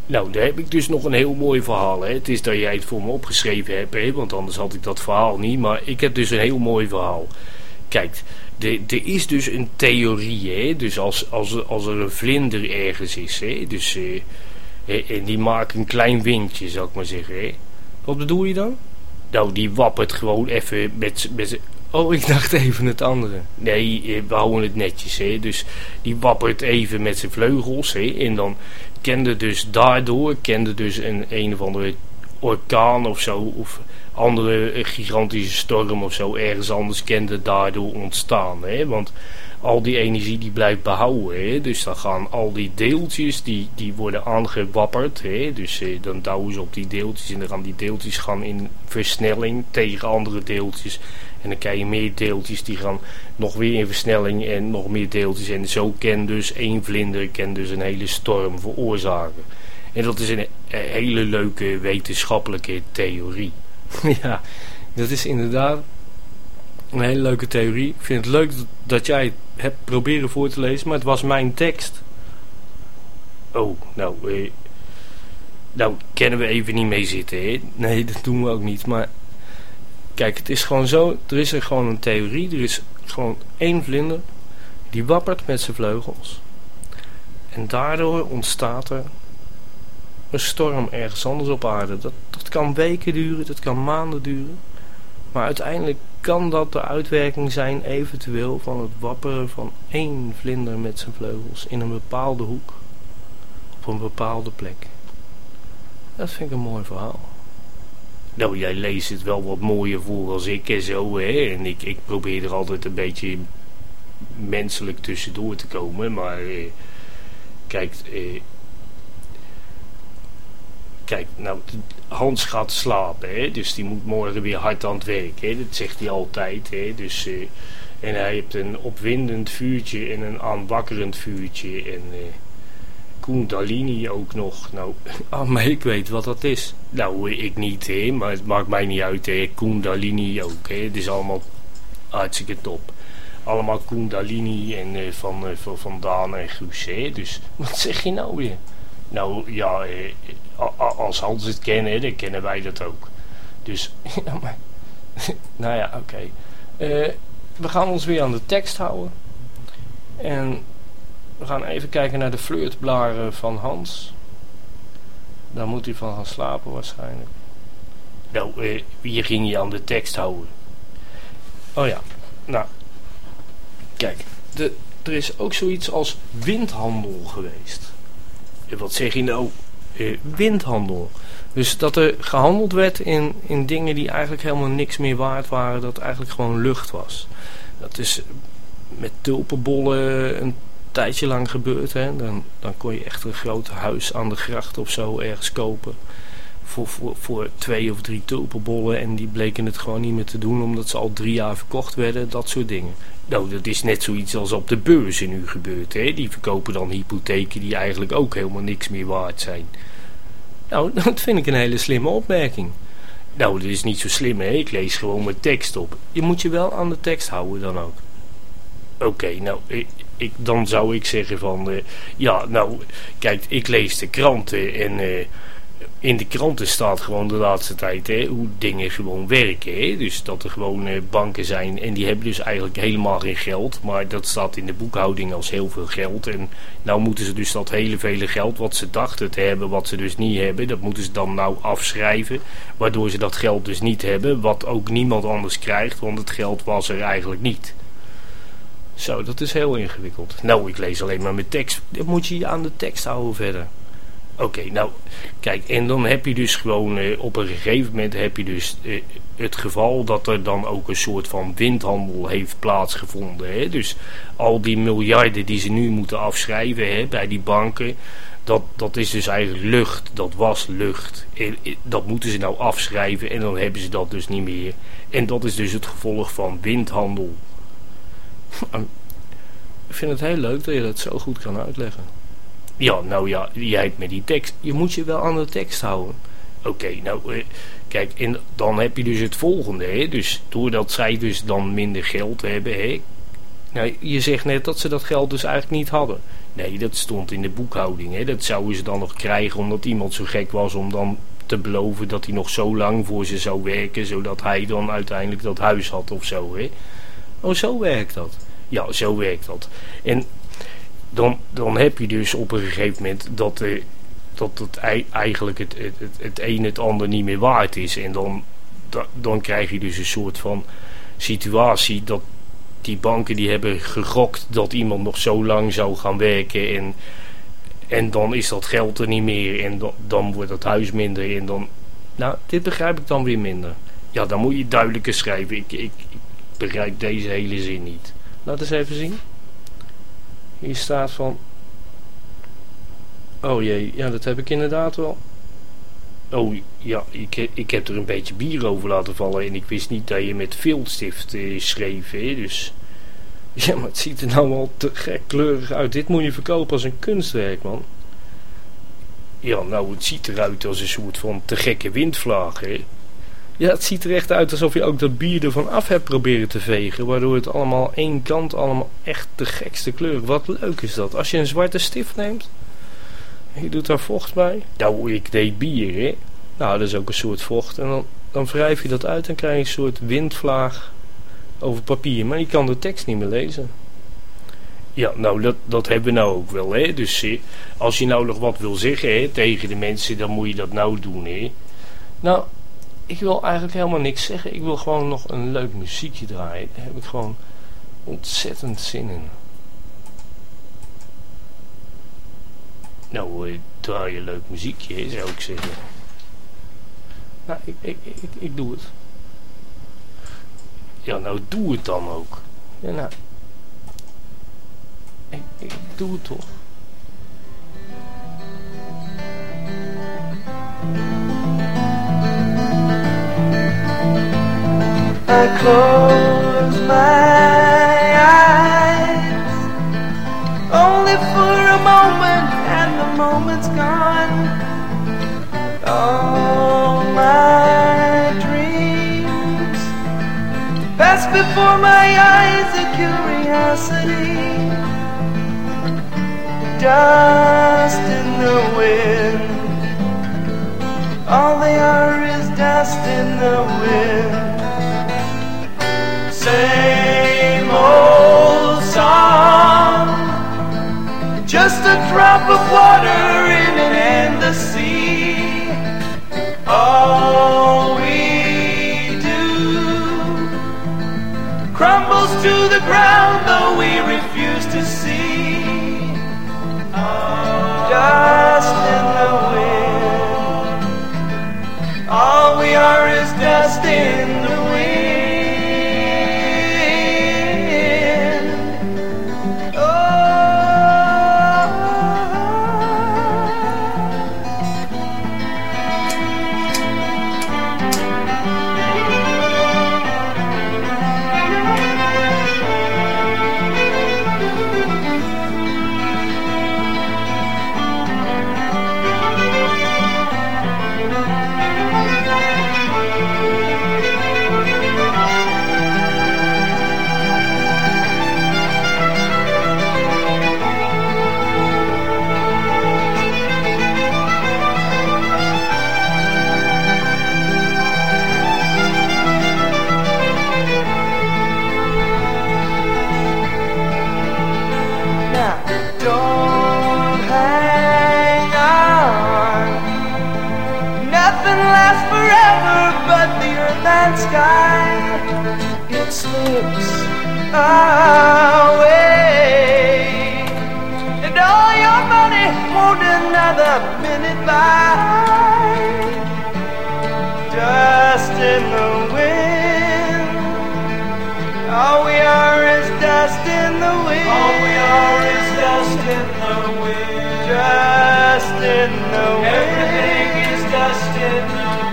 Nou, daar heb ik dus nog een heel mooi verhaal. Hè. Het is dat jij het voor me opgeschreven hebt, hè, want anders had ik dat verhaal niet. Maar ik heb dus een heel mooi verhaal. Kijk, er is dus een theorie, hè? dus als, als, als er een vlinder ergens is, hè? Dus, eh, en die maakt een klein windje, zou ik maar zeggen. Hè? Wat bedoel je dan? Nou, die wappert gewoon even met, met Oh, ik dacht even het andere. Nee, eh, we houden het netjes, hè. Dus die wappert even met zijn vleugels, hè. En dan kende dus daardoor, kende dus een een of andere orkaan of zo, of andere gigantische storm of zo ergens anders kende daardoor ontstaan. Hè? Want al die energie die blijft behouden. Hè? Dus dan gaan al die deeltjes, die, die worden aangewapperd. Hè? Dus eh, dan douwen ze op die deeltjes en dan gaan die deeltjes gaan in versnelling tegen andere deeltjes. En dan krijg je meer deeltjes die gaan nog weer in versnelling en nog meer deeltjes. En zo kan dus één vlinder kan dus een hele storm veroorzaken. En dat is een, een hele leuke wetenschappelijke theorie. ja, dat is inderdaad een hele leuke theorie. Ik vind het leuk dat jij het hebt proberen voor te lezen, maar het was mijn tekst. Oh, nou, eh, nou kennen we even niet mee zitten, hè? Nee, dat doen we ook niet, maar... Kijk, het is gewoon zo, er is er gewoon een theorie, er is gewoon één vlinder, die wappert met zijn vleugels. En daardoor ontstaat er een storm ergens anders op aarde. Dat, dat kan weken duren, dat kan maanden duren. Maar uiteindelijk kan dat de uitwerking zijn eventueel van het wapperen van één vlinder met zijn vleugels in een bepaalde hoek. Op een bepaalde plek. Dat vind ik een mooi verhaal. Nou, jij leest het wel wat mooier voor als ik en zo, hè. En ik, ik probeer er altijd een beetje menselijk tussendoor te komen, maar... Eh, kijk, eh, kijk, nou, Hans gaat slapen, hè, dus die moet morgen weer hard aan het werk. Hè, dat zegt hij altijd. Hè, dus, uh, en hij heeft een opwindend vuurtje en een aanbakkerend vuurtje. En uh, Kundalini ook nog. Nou, oh, maar ik weet wat dat is. Nou, ik niet, hè, maar het maakt mij niet uit. Hè. Kundalini ook. Hè. Het is allemaal hartstikke top. Allemaal Kundalini en uh, van, van, van Daan en Guus. Hè. Dus wat zeg je nou weer? Nou ja, als Hans het kennen, dan kennen wij dat ook. Dus, ja, maar, nou ja, oké. Eh, we gaan ons weer aan de tekst houden. En we gaan even kijken naar de flirtblaren van Hans. Daar moet hij van gaan slapen waarschijnlijk. Nou, uh, wie ging je aan de tekst houden? Oh ja, nou. Kijk, de er is ook zoiets als windhandel geweest. Wat zeg je nou? Eh, windhandel. Dus dat er gehandeld werd in, in dingen die eigenlijk helemaal niks meer waard waren. Dat eigenlijk gewoon lucht was. Dat is met tulpenbollen een tijdje lang gebeurd. Hè. Dan, dan kon je echt een groot huis aan de gracht of zo ergens kopen. Voor, voor, voor twee of drie tulpenbollen. En die bleken het gewoon niet meer te doen omdat ze al drie jaar verkocht werden. Dat soort dingen. Nou, dat is net zoiets als op de beurzen nu gebeurt. Hè. Die verkopen dan hypotheken die eigenlijk ook helemaal niks meer waard zijn. Nou, dat vind ik een hele slimme opmerking. Nou, dat is niet zo slim, hè. Ik lees gewoon mijn tekst op. Je moet je wel aan de tekst houden dan ook. Oké, nou, ik, dan zou ik zeggen van... Uh, ja, nou, kijk, ik lees de kranten en... Uh, in de kranten staat gewoon de laatste tijd hè, hoe dingen gewoon werken. Hè? Dus dat er gewoon uh, banken zijn en die hebben dus eigenlijk helemaal geen geld. Maar dat staat in de boekhouding als heel veel geld. En nou moeten ze dus dat hele vele geld wat ze dachten te hebben, wat ze dus niet hebben, dat moeten ze dan nou afschrijven. Waardoor ze dat geld dus niet hebben, wat ook niemand anders krijgt, want het geld was er eigenlijk niet. Zo, dat is heel ingewikkeld. Nou, ik lees alleen maar mijn tekst. Dan moet je je aan de tekst houden verder. Oké, nou, kijk, en dan heb je dus gewoon, eh, op een gegeven moment heb je dus eh, het geval dat er dan ook een soort van windhandel heeft plaatsgevonden. Hè? Dus al die miljarden die ze nu moeten afschrijven hè, bij die banken, dat, dat is dus eigenlijk lucht, dat was lucht. En, eh, dat moeten ze nou afschrijven en dan hebben ze dat dus niet meer. En dat is dus het gevolg van windhandel. Ik vind het heel leuk dat je dat zo goed kan uitleggen. Ja, nou ja, jij hebt met die tekst. Je moet je wel aan de tekst houden. Oké, nou, eh, kijk, en dan heb je dus het volgende, hè. Dus doordat zij dus dan minder geld hebben, hè. Nou, je zegt net dat ze dat geld dus eigenlijk niet hadden. Nee, dat stond in de boekhouding, hè. Dat zouden ze dan nog krijgen omdat iemand zo gek was om dan te beloven dat hij nog zo lang voor ze zou werken, zodat hij dan uiteindelijk dat huis had of zo, hè. Oh, zo werkt dat. Ja, zo werkt dat. En dan, dan heb je dus op een gegeven moment dat, dat het eigenlijk het, het, het, een het ander niet meer waard is. En dan, dan krijg je dus een soort van situatie dat die banken die hebben gegokt dat iemand nog zo lang zou gaan werken en, en dan is dat geld er niet meer en dan, dan wordt het huis minder en dan... Nou, dit begrijp ik dan weer minder. Ja, dan moet je duidelijker schrijven. Ik, ik, ik begrijp deze hele zin niet. Laat eens even zien. Hier staat van... Oh jee, ja dat heb ik inderdaad wel. Oh ja, ik, ik heb er een beetje bier over laten vallen en ik wist niet dat je met viltstift eh, schreef, hè, dus... Ja, maar het ziet er nou wel te gek kleurig uit. Dit moet je verkopen als een kunstwerk, man. Ja, nou, het ziet eruit als een soort van te gekke windvlaag, hè. Ja, het ziet er echt uit alsof je ook dat bier ervan af hebt proberen te vegen. Waardoor het allemaal één kant allemaal echt de gekste kleur. Wat leuk is dat. Als je een zwarte stift neemt. Je doet daar vocht bij. Nou, ik deed bier, hè. Nou, dat is ook een soort vocht. En dan, dan wrijf je dat uit en krijg je een soort windvlaag over papier. Maar je kan de tekst niet meer lezen. Ja, nou, dat, dat hebben we nou ook wel, hè. Dus als je nou nog wat wil zeggen, tegen de mensen, dan moet je dat nou doen, hè. Nou, ik wil eigenlijk helemaal niks zeggen. Ik wil gewoon nog een leuk muziekje draaien. Daar heb ik gewoon ontzettend zin in. Nou, uh, draai je leuk muziekje, zou ik zeggen. Nou, ik, ik, ik, ik doe het. Ja, nou doe het dan ook. Ja, nou. Ik, ik doe het toch. I close my eyes Only for a moment and the moment's gone. All my dreams Pass before my eyes a curiosity. Dust in the wind. All they are is dust in the wind same old song. Just a drop of water in an endless sea. All we do crumbles to the ground, though we refuse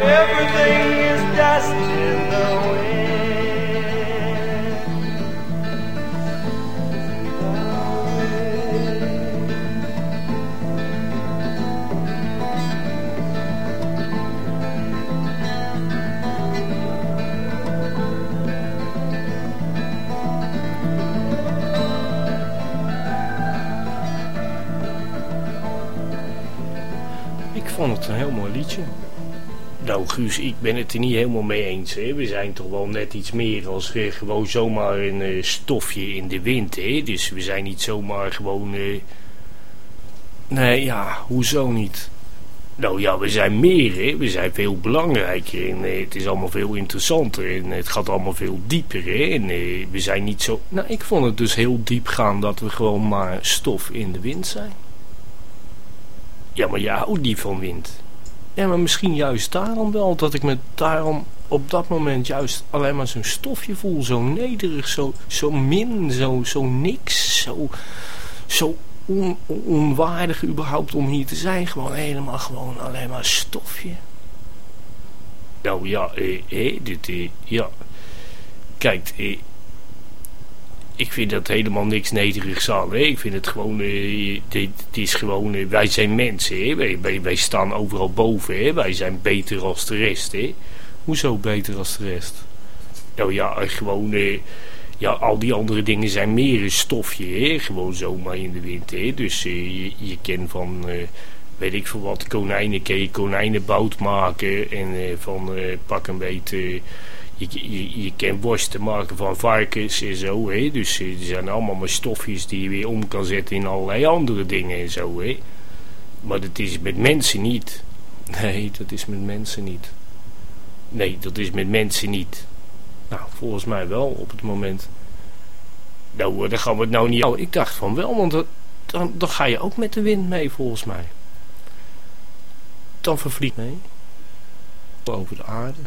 Everything is dust in Nou Guus, ik ben het er niet helemaal mee eens. Hè. We zijn toch wel net iets meer als eh, gewoon zomaar een eh, stofje in de wind. Hè. Dus we zijn niet zomaar gewoon... eh, Nee, ja, hoezo niet? Nou ja, we zijn meer, hè. We zijn veel belangrijker en het is allemaal veel interessanter en het gaat allemaal veel dieper, hè. En we zijn niet zo... Nou, ik vond het dus heel diep gaan dat we gewoon maar stof in de wind zijn. Ja, maar jij houdt niet van wind. Ja, maar misschien juist daarom wel, dat ik me daarom op dat moment juist alleen maar zo'n stofje voel. Zo nederig, zo, zo min, zo, zo niks, zo, zo on- onwaardig überhaupt om hier te zijn. Gewoon helemaal gewoon alleen maar stofje. Nou ja, eh, eh, dit, eh, ja. Kijk, eh, ik vind dat helemaal niks nederigs aan. Hè. Ik vind het gewoon, dit, het is gewoon, eh, wij zijn mensen. Hè. Wij, wij, wij staan overal boven. Hè. Wij zijn beter als de rest. Hè. Hoezo beter als de rest? Nou ja, eh, gewoon, ja, al die andere dingen zijn meer een stofje. Hè. Gewoon zomaar in de wind. Hè. Dus je, je kent van, weet ik veel wat, konijnen, kun je konijnenbout maken. En van, pak een beetje... Je, je, je kan worsten maken van varkens en zo, hè. Dus eh, er zijn allemaal maar stofjes die je weer om kan zetten in allerlei andere dingen en zo, hè. Maar dat is met mensen niet. Nee, dat is met mensen niet. Nee, dat is met mensen niet. Nou, volgens mij wel op het moment. Nou, eh, daar gaan we het nou niet... Oh, ik dacht van wel, want dan, dan ga je ook met de wind mee, volgens mij. Dan vervliegt mee. Over de aarde.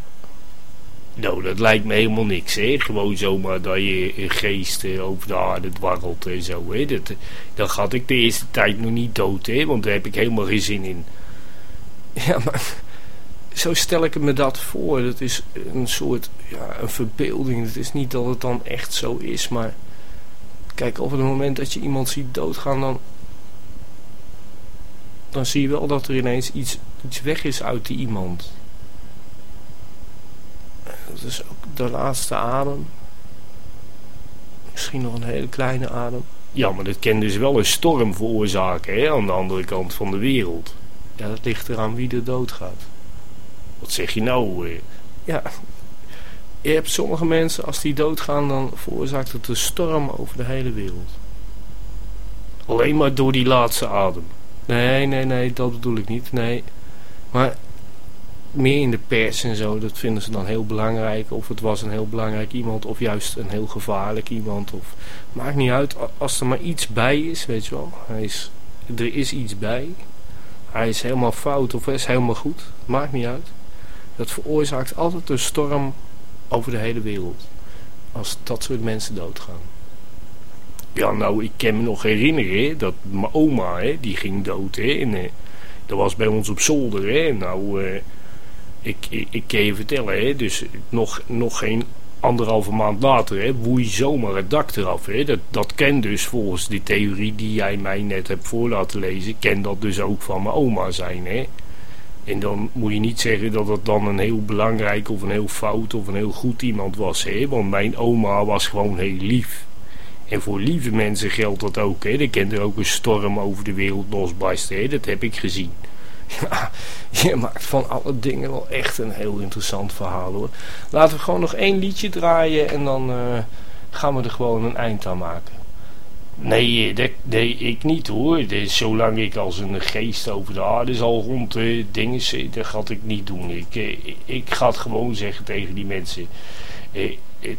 Nou, dat lijkt me helemaal niks, hè. Gewoon zomaar dat je geest eh, over de aarde dwarrelt en zo, hè. Dat, dan gaat ik de eerste tijd nog niet dood, hè. Want daar heb ik helemaal geen zin in. Ja, maar... Zo stel ik me dat voor. Dat is een soort, ja, een verbeelding. Het is niet dat het dan echt zo is, maar... Kijk, op het moment dat je iemand ziet doodgaan, dan... Dan zie je wel dat er ineens iets, iets weg is uit die iemand. Dat is ook de laatste adem. Misschien nog een hele kleine adem. Ja, maar dat kan dus wel een storm veroorzaken hè, aan de andere kant van de wereld. Ja, dat ligt eraan wie er doodgaat. Wat zeg je nou? eh? Ja, je hebt sommige mensen, als die doodgaan, dan veroorzaakt het een storm over de hele wereld. Alleen maar door die laatste adem. Nee, nee, nee, dat bedoel ik niet. Nee. Maar meer in de pers en zo, dat vinden ze dan heel belangrijk. Of het was een heel belangrijk iemand, of juist een heel gevaarlijk iemand. Of, maakt niet uit, als er maar iets bij is, weet je wel. Hij is, er is iets bij. Hij is helemaal fout of hij is helemaal goed. Maakt niet uit. Dat veroorzaakt altijd een storm over de hele wereld. Als dat soort mensen doodgaan. Ja, nou, ik kan me nog herinneren dat mijn oma, hè, die ging dood. Hè, en, eh, dat was bij ons op zolder. Hè. Nou, eh, ik, ik, ik kan je vertellen, hè, dus nog, nog geen anderhalve maand later hè, woei zomaar het dak eraf. Hè. Dat, dat ken dus volgens die theorie die jij mij net hebt voor laten lezen, ken dat dus ook van mijn oma zijn. Hè. En dan moet je niet zeggen dat het dan een heel belangrijk of een heel fout of een heel goed iemand was. Hè. Want mijn oma was gewoon heel lief. En voor lieve mensen geldt dat ook. Hè. Er kan er ook een storm over de wereld losbarsten. Dat heb ik gezien. Ja, je maakt van alle dingen wel echt een heel interessant verhaal hoor. Laten we gewoon nog één liedje draaien en dan eh, gaan we er gewoon een eind aan maken. Nee, eh, dat, nee, ik niet hoor. Zolang ik als een geest over de aarde zal rond uh, dingen, dat ga ik niet doen. Ik, ik, ga het gewoon zeggen tegen die mensen. Eh, eh,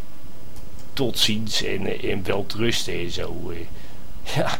tot ziens en, en welterusten en zo. Eh. Ja.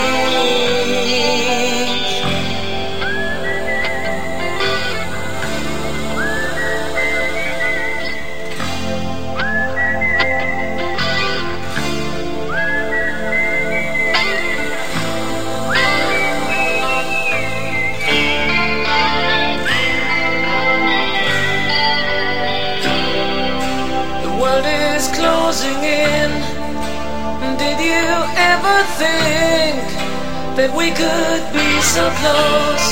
That we could be so close,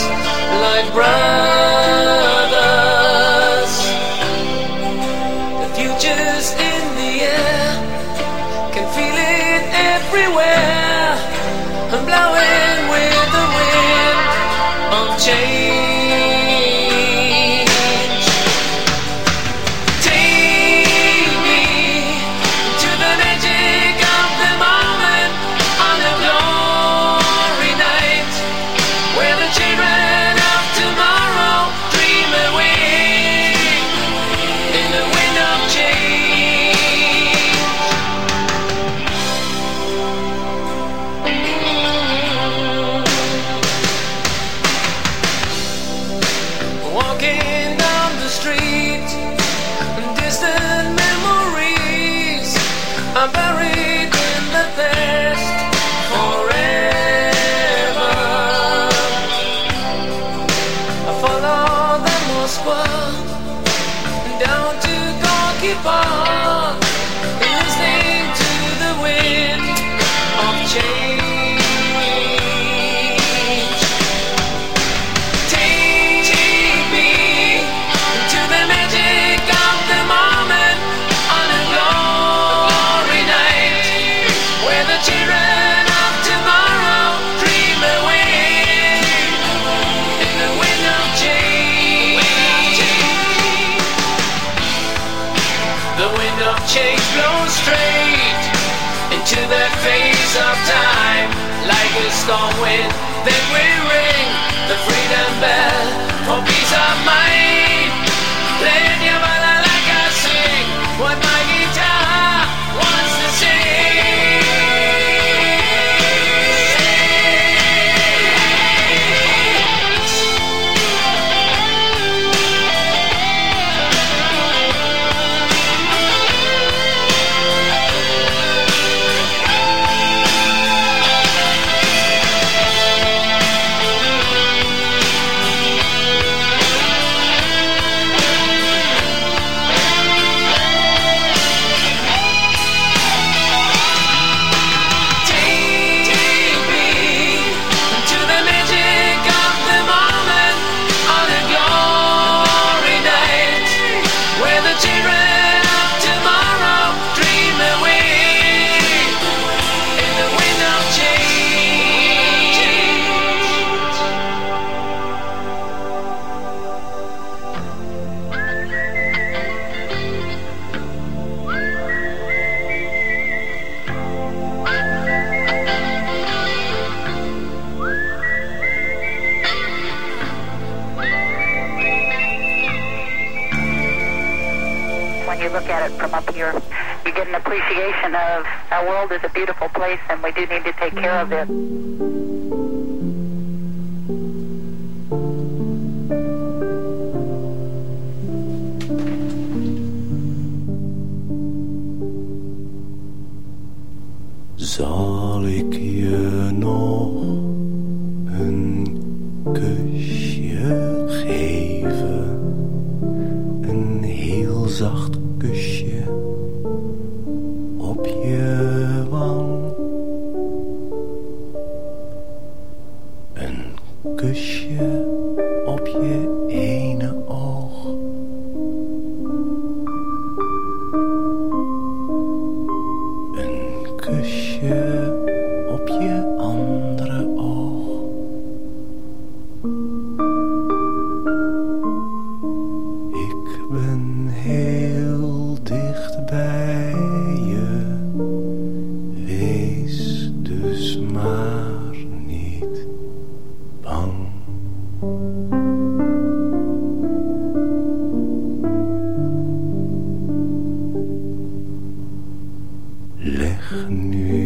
like brothers? The future's in the air, can feel it everywhere, I'm blowing Yeah. 很